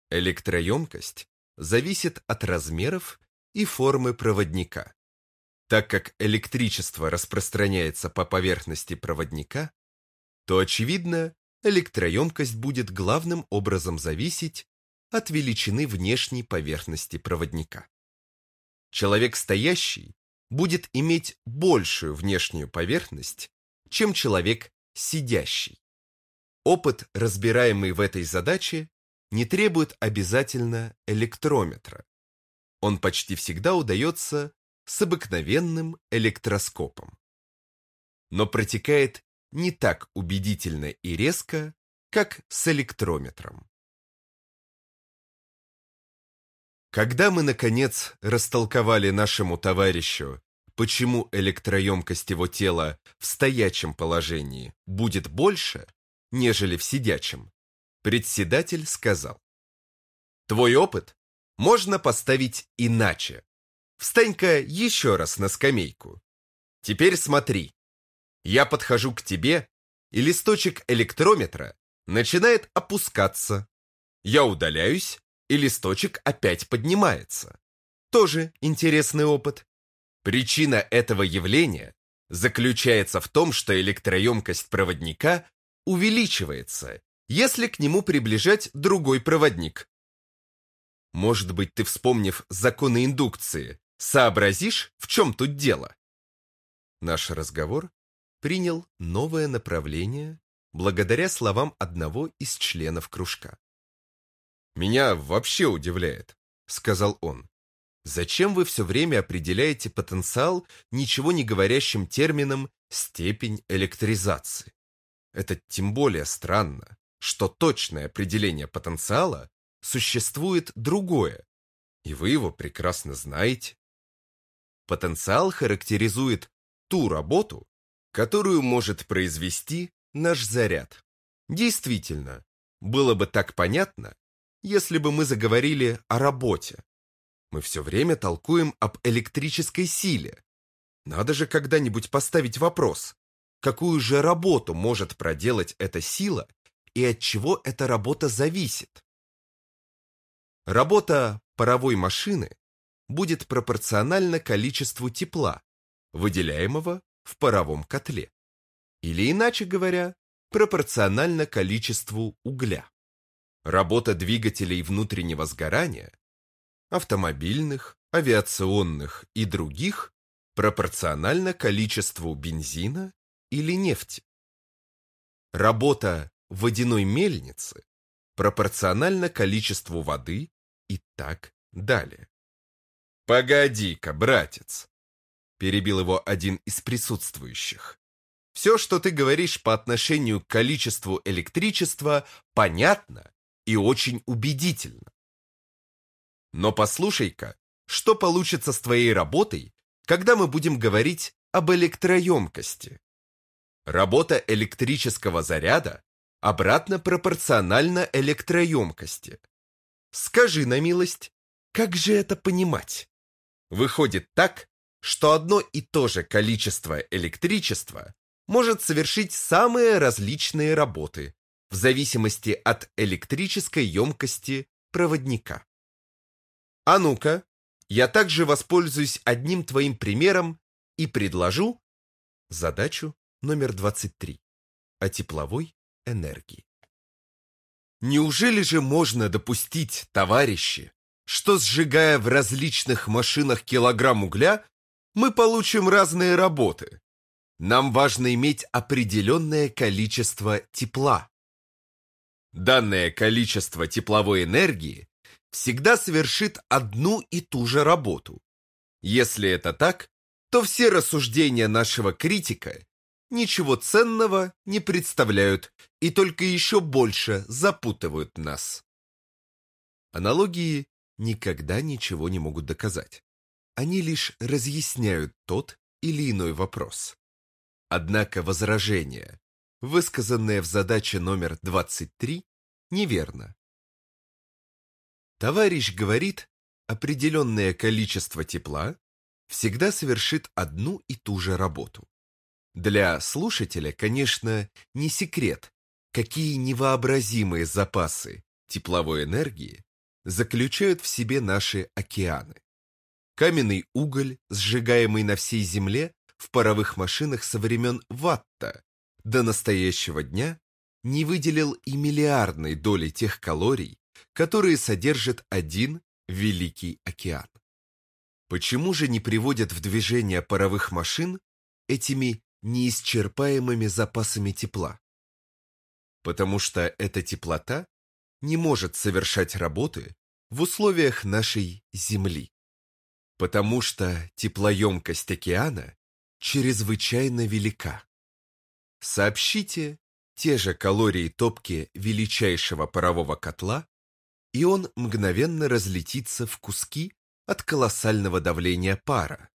Электроемкость зависит от размеров и формы проводника. Так как электричество распространяется по поверхности проводника, то, очевидно, электроемкость будет главным образом зависеть от величины внешней поверхности проводника. Человек стоящий будет иметь большую внешнюю поверхность, чем человек сидящий. Опыт, разбираемый в этой задаче, не требует обязательно электрометра. Он почти всегда удается с обыкновенным электроскопом. Но протекает не так убедительно и резко, как с электрометром. Когда мы, наконец, растолковали нашему товарищу, почему электроемкость его тела в стоячем положении будет больше, нежели в сидячем, председатель сказал, «Твой опыт можно поставить иначе. Встань-ка еще раз на скамейку. Теперь смотри. Я подхожу к тебе, и листочек электрометра начинает опускаться. Я удаляюсь, и листочек опять поднимается. Тоже интересный опыт. Причина этого явления заключается в том, что электроемкость проводника увеличивается, если к нему приближать другой проводник. Может быть, ты, вспомнив законы индукции, сообразишь, в чем тут дело? Наш разговор принял новое направление благодаря словам одного из членов кружка. «Меня вообще удивляет», — сказал он. «Зачем вы все время определяете потенциал ничего не говорящим термином «степень электризации»? Это тем более странно, что точное определение потенциала существует другое, и вы его прекрасно знаете. Потенциал характеризует ту работу, которую может произвести наш заряд. Действительно, было бы так понятно, если бы мы заговорили о работе. Мы все время толкуем об электрической силе. Надо же когда-нибудь поставить вопрос, какую же работу может проделать эта сила и от чего эта работа зависит. Работа паровой машины будет пропорциональна количеству тепла, выделяемого в паровом котле. Или иначе говоря, пропорционально количеству угля. Работа двигателей внутреннего сгорания, автомобильных, авиационных и других пропорциональна количеству бензина или нефти. Работа водяной мельницы пропорциональна количеству воды и так далее. «Погоди-ка, братец!» перебил его один из присутствующих. Все, что ты говоришь по отношению к количеству электричества, понятно и очень убедительно. Но послушай-ка, что получится с твоей работой, когда мы будем говорить об электроемкости? Работа электрического заряда обратно пропорциональна электроемкости. Скажи на милость, как же это понимать? Выходит так, что одно и то же количество электричества может совершить самые различные работы в зависимости от электрической емкости проводника. А ну-ка, я также воспользуюсь одним твоим примером и предложу задачу номер 23 о тепловой энергии. Неужели же можно допустить, товарищи, что сжигая в различных машинах килограмм угля, мы получим разные работы. Нам важно иметь определенное количество тепла. Данное количество тепловой энергии всегда совершит одну и ту же работу. Если это так, то все рассуждения нашего критика ничего ценного не представляют и только еще больше запутывают нас. Аналогии никогда ничего не могут доказать. Они лишь разъясняют тот или иной вопрос. Однако возражение, высказанное в задаче номер 23, неверно. Товарищ говорит, определенное количество тепла всегда совершит одну и ту же работу. Для слушателя, конечно, не секрет, какие невообразимые запасы тепловой энергии заключают в себе наши океаны. Каменный уголь, сжигаемый на всей Земле в паровых машинах со времен Ватта до настоящего дня, не выделил и миллиардной доли тех калорий, которые содержит один Великий океан. Почему же не приводят в движение паровых машин этими неисчерпаемыми запасами тепла? Потому что эта теплота не может совершать работы в условиях нашей Земли. Потому что теплоемкость океана чрезвычайно велика. Сообщите те же калории топки величайшего парового котла, и он мгновенно разлетится в куски от колоссального давления пара,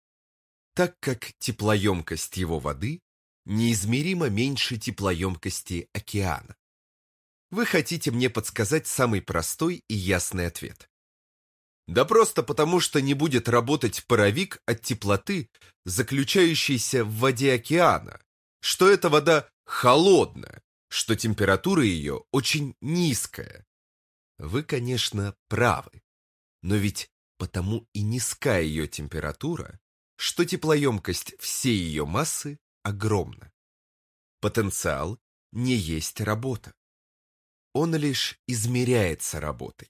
так как теплоемкость его воды неизмеримо меньше теплоемкости океана. Вы хотите мне подсказать самый простой и ясный ответ. Да просто потому, что не будет работать паровик от теплоты, заключающейся в воде океана, что эта вода холодная, что температура ее очень низкая. Вы, конечно, правы, но ведь потому и низка ее температура, что теплоемкость всей ее массы огромна. Потенциал не есть работа. Он лишь измеряется работой.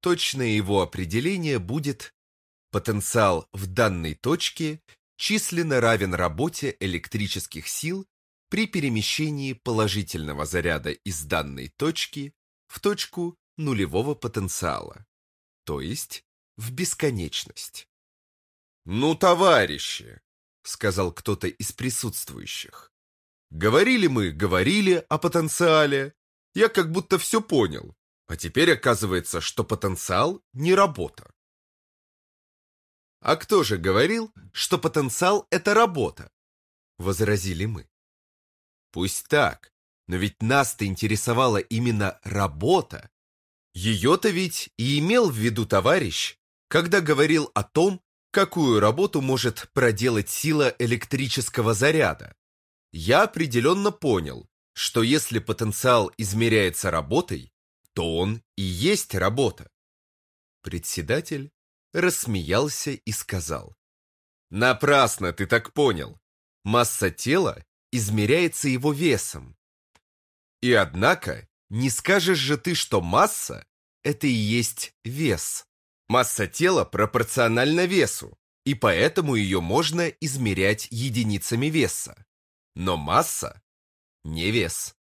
Точное его определение будет потенциал в данной точке численно равен работе электрических сил при перемещении положительного заряда из данной точки в точку нулевого потенциала, то есть в бесконечность. «Ну, товарищи!» — сказал кто-то из присутствующих. «Говорили мы, говорили о потенциале. Я как будто все понял. А теперь оказывается, что потенциал не работа». «А кто же говорил, что потенциал — это работа?» — возразили мы. «Пусть так, но ведь нас-то интересовала именно работа. Ее-то ведь и имел в виду товарищ, когда говорил о том, какую работу может проделать сила электрического заряда. Я определенно понял, что если потенциал измеряется работой, то он и есть работа. Председатель рассмеялся и сказал. Напрасно ты так понял. Масса тела измеряется его весом. И однако, не скажешь же ты, что масса – это и есть вес. Масса тела пропорциональна весу, и поэтому ее можно измерять единицами веса. Но масса – не вес.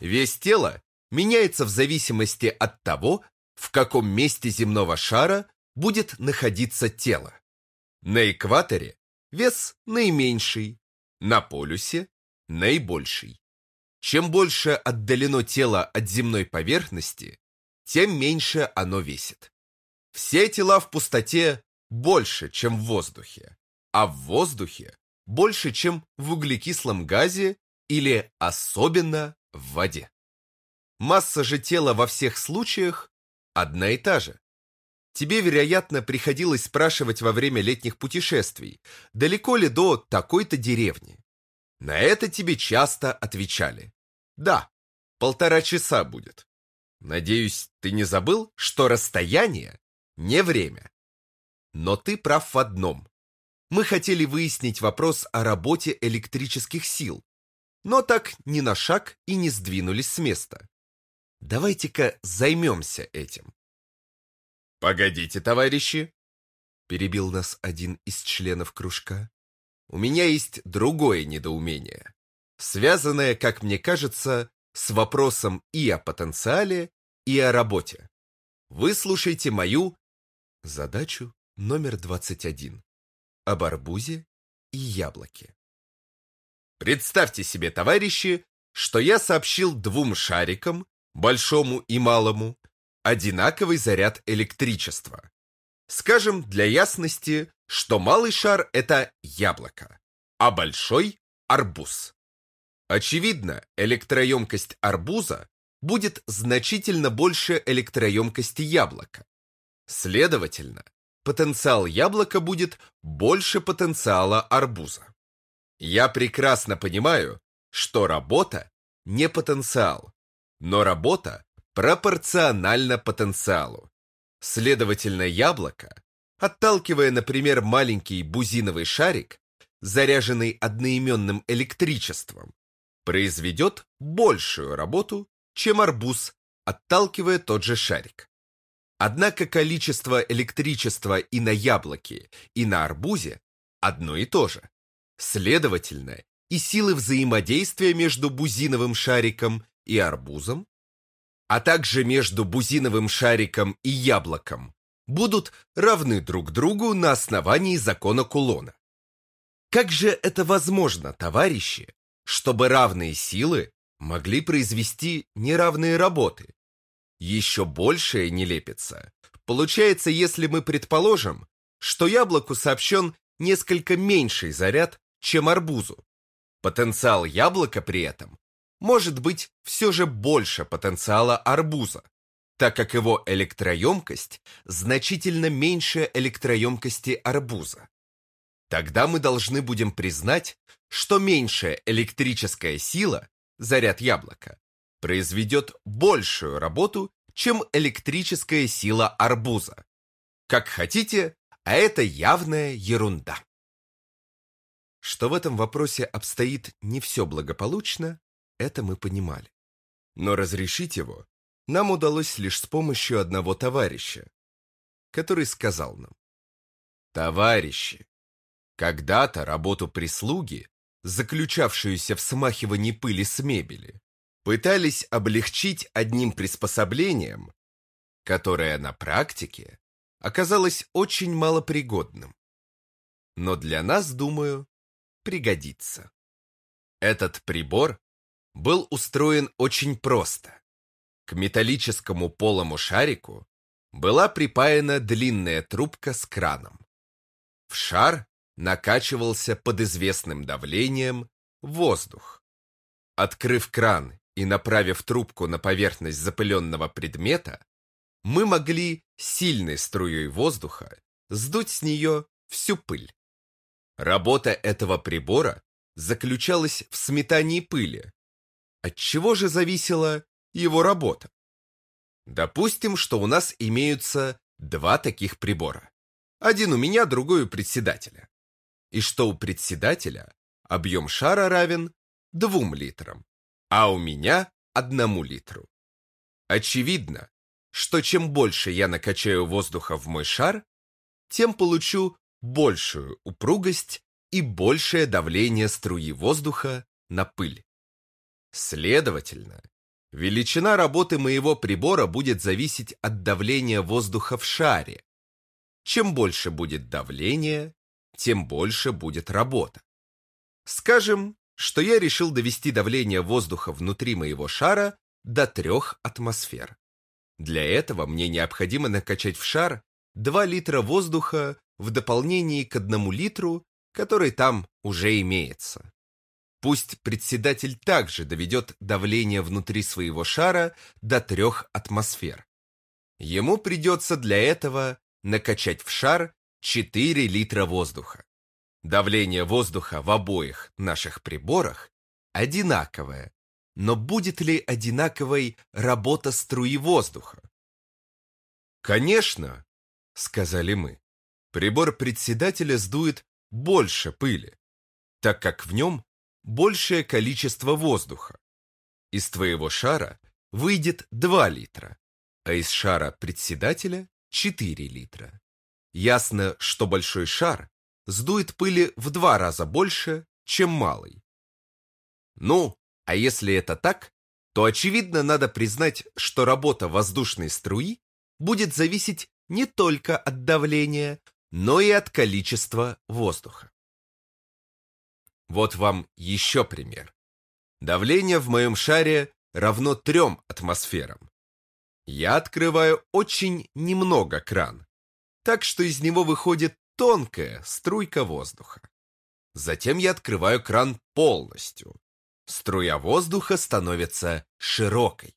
Вес тела меняется в зависимости от того, в каком месте земного шара будет находиться тело. На экваторе вес наименьший, на полюсе – наибольший. Чем больше отдалено тело от земной поверхности, тем меньше оно весит. Все тела в пустоте больше, чем в воздухе, а в воздухе больше, чем в углекислом газе или особенно в воде. Масса же тела во всех случаях одна и та же. Тебе, вероятно, приходилось спрашивать во время летних путешествий, далеко ли до такой-то деревни. На это тебе часто отвечали. Да, полтора часа будет. Надеюсь, ты не забыл, что расстояние не время. Но ты прав в одном. Мы хотели выяснить вопрос о работе электрических сил, но так ни на шаг и не сдвинулись с места. Давайте-ка займемся этим. Погодите, товарищи. перебил нас один из членов кружка. У меня есть другое недоумение, связанное, как мне кажется, с вопросом и о потенциале, и о работе. Выслушайте мою задачу номер 21 об арбузе и яблоке. Представьте себе, товарищи, что я сообщил двум шарикам, большому и малому, одинаковый заряд электричества. Скажем для ясности, что малый шар – это яблоко, а большой – арбуз. Очевидно, электроемкость арбуза будет значительно больше электроемкости яблока. Следовательно, потенциал яблока будет больше потенциала арбуза. Я прекрасно понимаю, что работа не потенциал, но работа пропорциональна потенциалу. Следовательно, яблоко, отталкивая, например, маленький бузиновый шарик, заряженный одноименным электричеством, произведет большую работу, чем арбуз, отталкивая тот же шарик. Однако количество электричества и на яблоке, и на арбузе одно и то же. Следовательно, и силы взаимодействия между бузиновым шариком и арбузом, а также между бузиновым шариком и яблоком, будут равны друг другу на основании закона Кулона. Как же это возможно, товарищи, чтобы равные силы могли произвести неравные работы? Еще большая нелепица получается, если мы предположим, что яблоку сообщен несколько меньший заряд, чем арбузу. Потенциал яблока при этом может быть все же больше потенциала арбуза, так как его электроемкость значительно меньше электроемкости арбуза. Тогда мы должны будем признать, что меньшая электрическая сила, заряд яблока, произведет большую работу, чем электрическая сила арбуза. Как хотите, а это явная ерунда. Что в этом вопросе обстоит не все благополучно, это мы понимали. Но разрешить его нам удалось лишь с помощью одного товарища, который сказал нам, «Товарищи, когда-то работу прислуги, заключавшуюся в смахивании пыли с мебели, пытались облегчить одним приспособлением, которое на практике оказалось очень малопригодным. Но для нас, думаю, пригодится. Этот прибор был устроен очень просто. К металлическому полому шарику была припаяна длинная трубка с краном. В шар накачивался под известным давлением воздух. Открыв кран и направив трубку на поверхность запыленного предмета, мы могли сильной струей воздуха сдуть с нее всю пыль. Работа этого прибора заключалась в сметании пыли. От чего же зависела его работа? Допустим, что у нас имеются два таких прибора. Один у меня, другой у председателя. И что у председателя объем шара равен двум литрам, а у меня одному литру. Очевидно, что чем больше я накачаю воздуха в мой шар, тем получу большую упругость и большее давление струи воздуха на пыль. Следовательно, величина работы моего прибора будет зависеть от давления воздуха в шаре. Чем больше будет давление, тем больше будет работа. Скажем, что я решил довести давление воздуха внутри моего шара до трех атмосфер. Для этого мне необходимо накачать в шар 2 литра воздуха в дополнении к одному литру, который там уже имеется. Пусть председатель также доведет давление внутри своего шара до трех атмосфер. Ему придется для этого накачать в шар 4 литра воздуха. Давление воздуха в обоих наших приборах одинаковое, но будет ли одинаковой работа струи воздуха? Конечно, сказали мы. Прибор председателя сдует больше пыли, так как в нем большее количество воздуха. Из твоего шара выйдет 2 литра, а из шара председателя 4 литра. ясно, что большой шар сдует пыли в два раза больше, чем малый. Ну, а если это так, то очевидно надо признать, что работа воздушной струи будет зависеть не только от давления, но и от количества воздуха. Вот вам еще пример. Давление в моем шаре равно трем атмосферам. Я открываю очень немного кран, так что из него выходит тонкая струйка воздуха. Затем я открываю кран полностью. Струя воздуха становится широкой.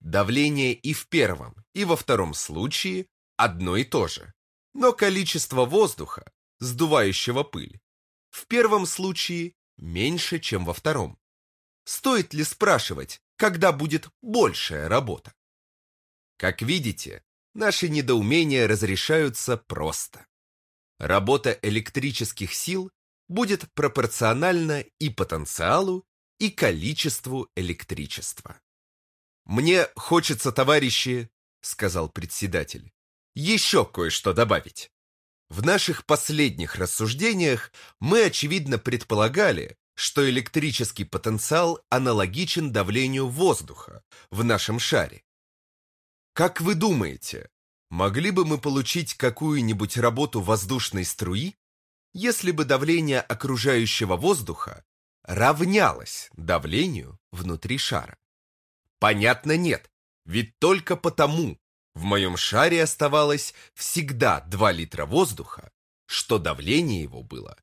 Давление и в первом, и во втором случае одно и то же. Но количество воздуха, сдувающего пыль, в первом случае меньше, чем во втором. Стоит ли спрашивать, когда будет большая работа? Как видите, наши недоумения разрешаются просто. Работа электрических сил будет пропорциональна и потенциалу, и количеству электричества. «Мне хочется, товарищи, — сказал председатель, — еще кое-что добавить. В наших последних рассуждениях мы, очевидно, предполагали, что электрический потенциал аналогичен давлению воздуха в нашем шаре. Как вы думаете, могли бы мы получить какую-нибудь работу воздушной струи, если бы давление окружающего воздуха равнялось давлению внутри шара? Понятно, нет, ведь только потому в моем шаре оставалось всегда 2 литра воздуха, что давление его было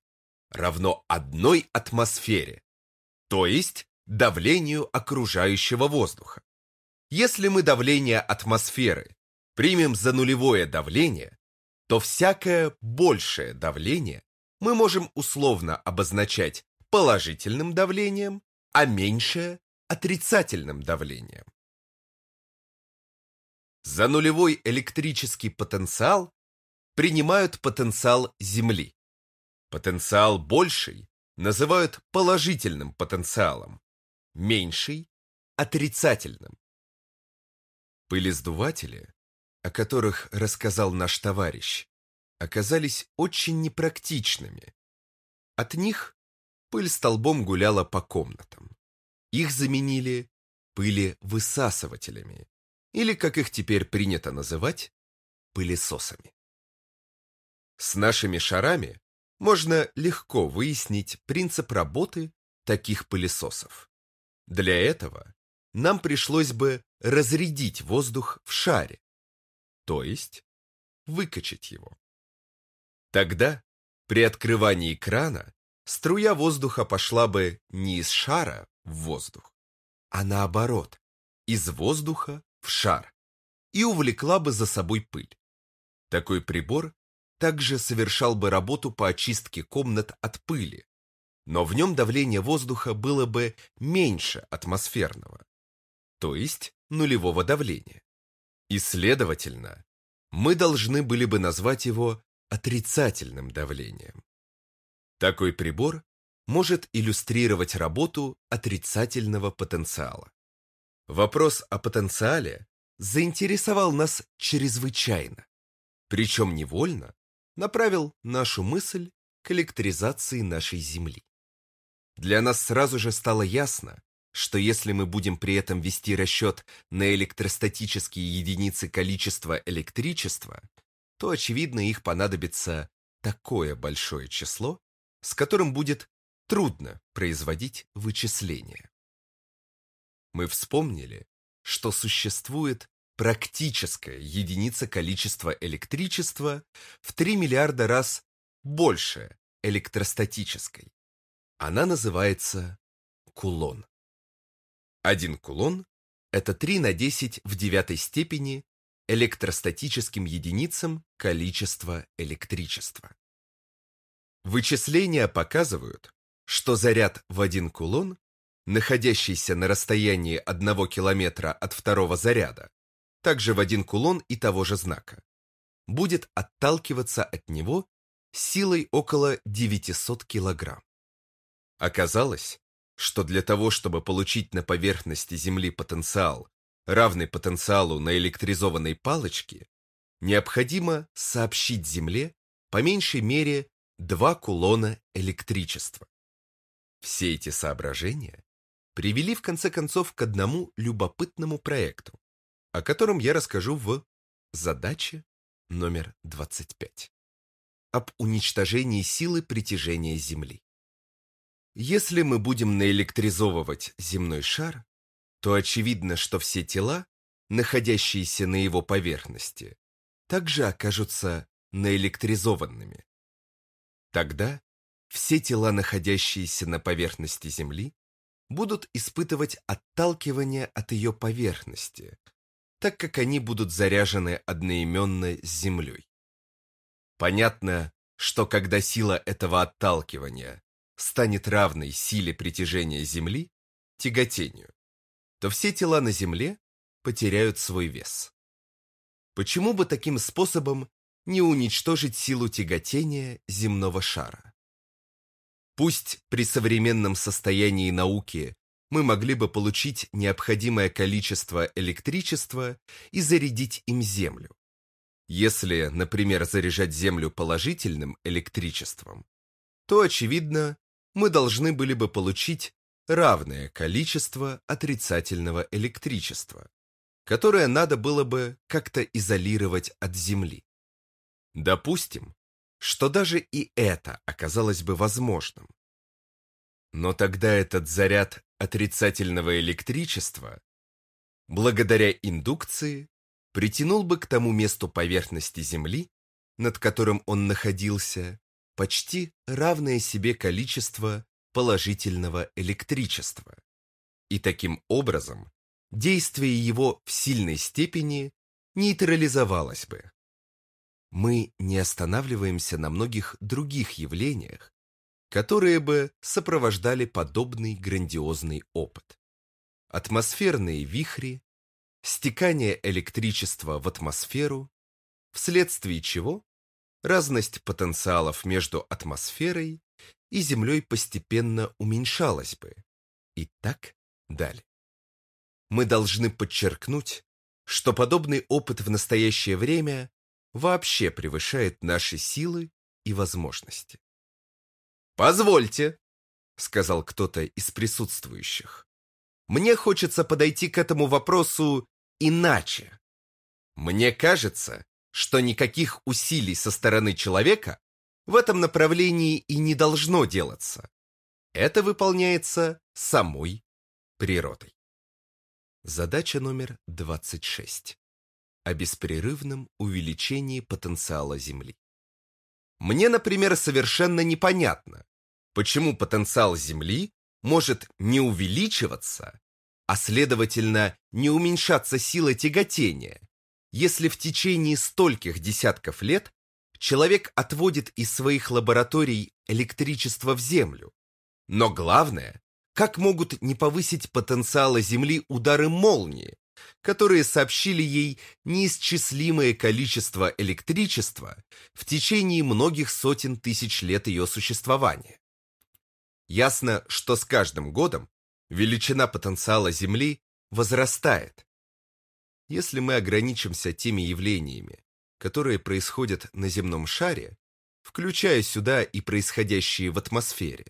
равно одной атмосфере, то есть давлению окружающего воздуха. Если мы давление атмосферы примем за нулевое давление, то всякое большее давление мы можем условно обозначать положительным давлением, а меньшее – отрицательным давлением. За нулевой электрический потенциал принимают потенциал Земли. Потенциал больший называют положительным потенциалом, меньший – отрицательным. Пылездуватели, о которых рассказал наш товарищ, оказались очень непрактичными. От них пыль столбом гуляла по комнатам. Их заменили пылевысасывателями, или, как их теперь принято называть, пылесосами. С нашими шарами можно легко выяснить принцип работы таких пылесосов. Для этого нам пришлось бы разрядить воздух в шаре, то есть выкачать его. Тогда при открывании крана струя воздуха пошла бы не из шара в воздух, а наоборот, из воздуха в шар и увлекла бы за собой пыль. Такой прибор также совершал бы работу по очистке комнат от пыли, но в нем давление воздуха было бы меньше атмосферного, то есть нулевого давления. И, следовательно, мы должны были бы назвать его отрицательным давлением. Такой прибор может иллюстрировать работу отрицательного потенциала. Вопрос о потенциале заинтересовал нас чрезвычайно, причем невольно направил нашу мысль к электризации нашей Земли. Для нас сразу же стало ясно, что если мы будем при этом вести расчет на электростатические единицы количества электричества, то, очевидно, их понадобится такое большое число, с которым будет трудно производить вычисления. Мы вспомнили, что существует практическая единица количества электричества в 3 миллиарда раз больше электростатической. Она называется кулон. Один кулон – это 3 на 10 в девятой степени электростатическим единицам количества электричества. Вычисления показывают, что заряд в один кулон, находящийся на расстоянии одного километра от второго заряда, также в один кулон и того же знака, будет отталкиваться от него силой около 900 килограмм. Оказалось, что для того, чтобы получить на поверхности Земли потенциал, равный потенциалу на электризованной палочке, необходимо сообщить Земле по меньшей мере два кулона электричества. Все эти соображения привели в конце концов к одному любопытному проекту, о котором я расскажу в задаче номер 25 об уничтожении силы притяжения Земли. Если мы будем наэлектризовывать земной шар, то очевидно, что все тела, находящиеся на его поверхности, также окажутся наэлектризованными. Тогда все тела, находящиеся на поверхности Земли, будут испытывать отталкивание от ее поверхности, так как они будут заряжены одноименно с Землей. Понятно, что когда сила этого отталкивания станет равной силе притяжения Земли, тяготению, то все тела на Земле потеряют свой вес. Почему бы таким способом не уничтожить силу тяготения земного шара? Пусть при современном состоянии науки мы могли бы получить необходимое количество электричества и зарядить им Землю. Если, например, заряжать Землю положительным электричеством, то, очевидно, мы должны были бы получить равное количество отрицательного электричества, которое надо было бы как-то изолировать от Земли. Допустим, что даже и это оказалось бы возможным. Но тогда этот заряд отрицательного электричества, благодаря индукции, притянул бы к тому месту поверхности Земли, над которым он находился, почти равное себе количество положительного электричества. И таким образом действие его в сильной степени нейтрализовалось бы мы не останавливаемся на многих других явлениях, которые бы сопровождали подобный грандиозный опыт. Атмосферные вихри, стекание электричества в атмосферу, вследствие чего разность потенциалов между атмосферой и Землей постепенно уменьшалась бы. И так далее. Мы должны подчеркнуть, что подобный опыт в настоящее время вообще превышает наши силы и возможности. «Позвольте», — сказал кто-то из присутствующих, «мне хочется подойти к этому вопросу иначе. Мне кажется, что никаких усилий со стороны человека в этом направлении и не должно делаться. Это выполняется самой природой. Задача номер 26 о беспрерывном увеличении потенциала Земли. Мне, например, совершенно непонятно, почему потенциал Земли может не увеличиваться, а следовательно не уменьшаться сила тяготения, если в течение стольких десятков лет человек отводит из своих лабораторий электричество в Землю. Но главное, как могут не повысить потенциала Земли удары молнии, которые сообщили ей неисчислимое количество электричества в течение многих сотен тысяч лет ее существования. Ясно, что с каждым годом величина потенциала Земли возрастает. Если мы ограничимся теми явлениями, которые происходят на земном шаре, включая сюда и происходящие в атмосфере,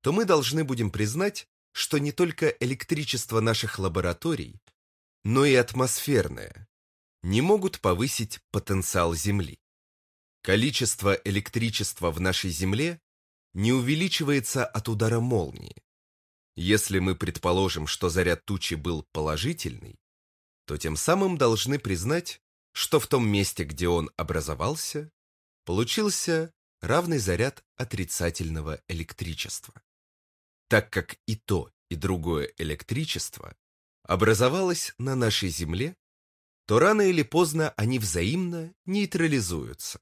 то мы должны будем признать, что не только электричество наших лабораторий но и атмосферное, не могут повысить потенциал Земли. Количество электричества в нашей Земле не увеличивается от удара молнии. Если мы предположим, что заряд тучи был положительный, то тем самым должны признать, что в том месте, где он образовался, получился равный заряд отрицательного электричества. Так как и то, и другое электричество образовалось на нашей Земле, то рано или поздно они взаимно нейтрализуются.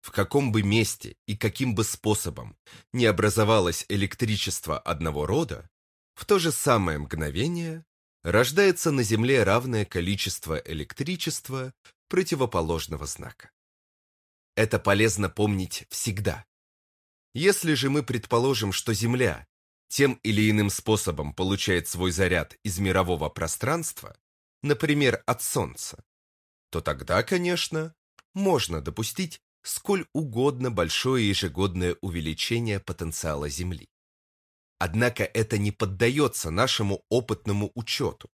В каком бы месте и каким бы способом не образовалось электричество одного рода, в то же самое мгновение рождается на Земле равное количество электричества противоположного знака. Это полезно помнить всегда. Если же мы предположим, что Земля тем или иным способом получает свой заряд из мирового пространства, например, от Солнца, то тогда, конечно, можно допустить сколь угодно большое ежегодное увеличение потенциала Земли. Однако это не поддается нашему опытному учету.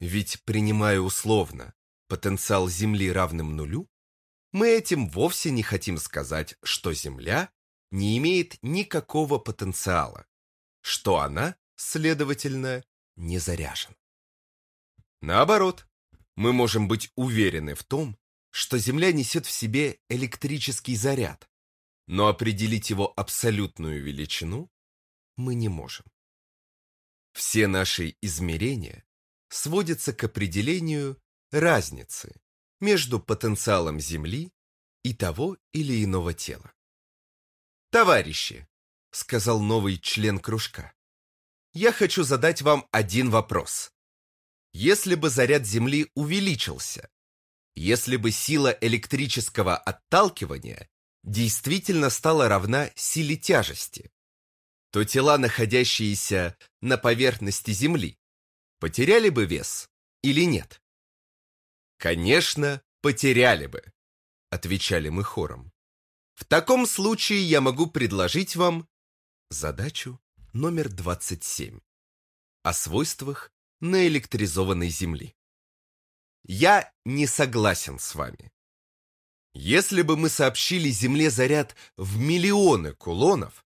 Ведь, принимая условно потенциал Земли равным нулю, мы этим вовсе не хотим сказать, что Земля не имеет никакого потенциала, что она, следовательно, не заряжена. Наоборот, мы можем быть уверены в том, что Земля несет в себе электрический заряд, но определить его абсолютную величину мы не можем. Все наши измерения сводятся к определению разницы между потенциалом Земли и того или иного тела. «Товарищи», — сказал новый член кружка, — «я хочу задать вам один вопрос. Если бы заряд Земли увеличился, если бы сила электрического отталкивания действительно стала равна силе тяжести, то тела, находящиеся на поверхности Земли, потеряли бы вес или нет? Конечно, потеряли бы, отвечали мы хором. В таком случае я могу предложить вам задачу номер 27 о свойствах наэлектризованной Земли. Я не согласен с вами. Если бы мы сообщили Земле заряд в миллионы кулонов,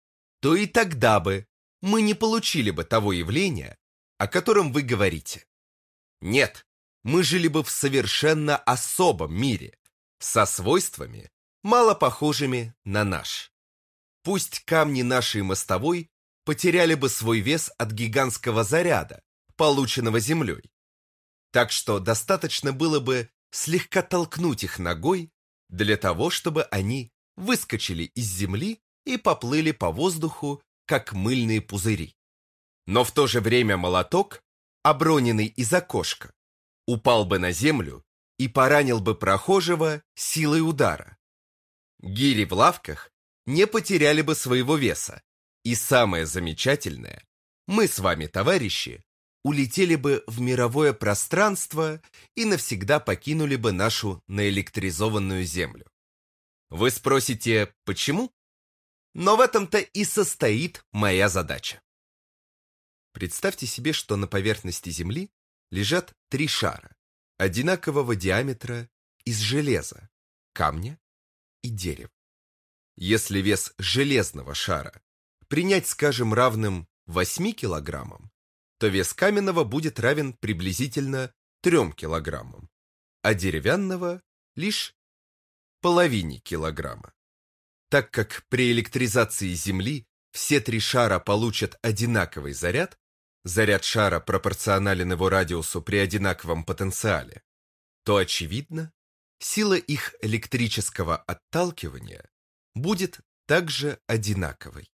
то и тогда бы мы не получили бы того явления, о котором вы говорите. Нет, мы жили бы в совершенно особом мире, со свойствами, мало похожими на наш. Пусть камни нашей мостовой потеряли бы свой вес от гигантского заряда, полученного Землей. Так что достаточно было бы слегка толкнуть их ногой для того, чтобы они выскочили из Земли и поплыли по воздуху, как мыльные пузыри. Но в то же время молоток, оброненный из окошка, упал бы на землю и поранил бы прохожего силой удара. Гири в лавках не потеряли бы своего веса. И самое замечательное, мы с вами, товарищи, улетели бы в мировое пространство и навсегда покинули бы нашу наэлектризованную Землю. Вы спросите, почему? Но в этом-то и состоит моя задача. Представьте себе, что на поверхности Земли лежат три шара одинакового диаметра из железа, камня и дерева. Если вес железного шара принять, скажем, равным 8 килограммам, то вес каменного будет равен приблизительно 3 килограммам, а деревянного лишь половине килограмма. Так как при электризации Земли все три шара получат одинаковый заряд, заряд шара пропорционален его радиусу при одинаковом потенциале, то, очевидно, сила их электрического отталкивания будет также одинаковой.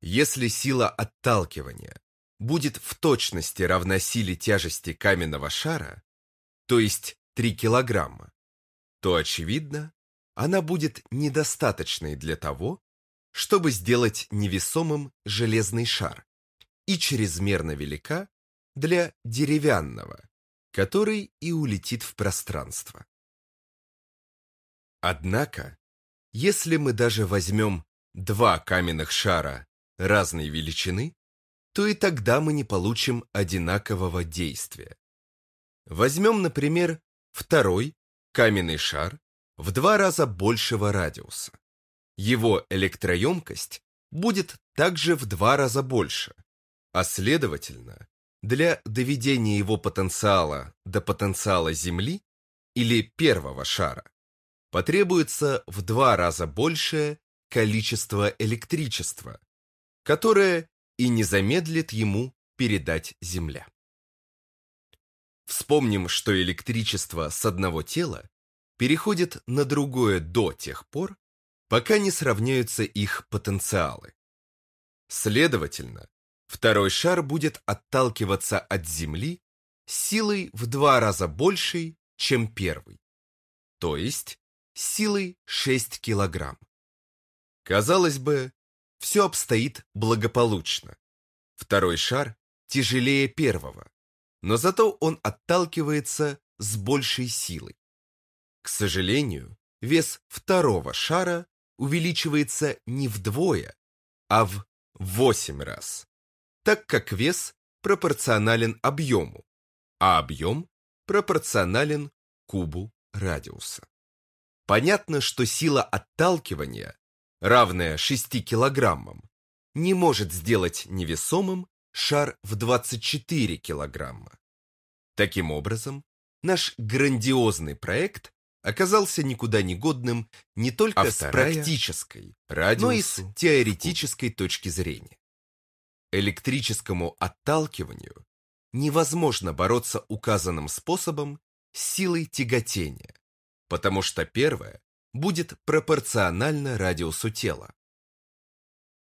Если сила отталкивания будет в точности равна силе тяжести каменного шара, то есть 3 килограмма, то, очевидно, она будет недостаточной для того, чтобы сделать невесомым железный шар, и чрезмерно велика для деревянного, который и улетит в пространство. Однако, если мы даже возьмем два каменных шара разной величины, то и тогда мы не получим одинакового действия. Возьмем, например, второй каменный шар в два раза большего радиуса. Его электроемкость будет также в два раза больше, а следовательно, для доведения его потенциала до потенциала Земли или первого шара потребуется в два раза большее количество электричества, которое и не замедлит ему передать Земля. Вспомним, что электричество с одного тела переходит на другое до тех пор, пока не сравняются их потенциалы. Следовательно, второй шар будет отталкиваться от Земли силой в два раза большей, чем первый, то есть силой 6 килограмм. Казалось бы, все обстоит благополучно. Второй шар тяжелее первого, но зато он отталкивается с большей силой. К сожалению, вес второго шара увеличивается не вдвое, а в 8 раз, так как вес пропорционален объему, а объем пропорционален кубу радиуса. Понятно, что сила отталкивания, равная 6 килограммам, не может сделать невесомым шар в 24 килограмма. Таким образом, наш грандиозный проект оказался никуда не годным не только А с практической, радиусу но и с теоретической точки зрения. Электрическому отталкиванию невозможно бороться указанным способом силой тяготения, потому что первое будет пропорционально радиусу тела,